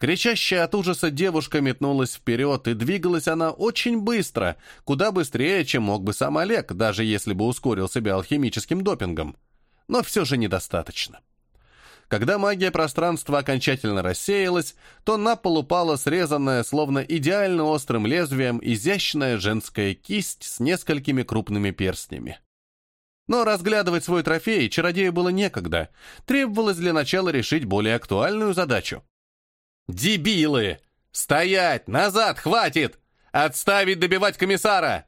Кричащая от ужаса девушка метнулась вперед, и двигалась она очень быстро, куда быстрее, чем мог бы сам Олег, даже если бы ускорил себя алхимическим допингом. Но все же недостаточно. Когда магия пространства окончательно рассеялась, то на пол упала срезанная, словно идеально острым лезвием, изящная женская кисть с несколькими крупными перстнями. Но разглядывать свой трофей чародею было некогда. Требовалось для начала решить более актуальную задачу. «Дебилы! Стоять! Назад! Хватит! Отставить добивать комиссара!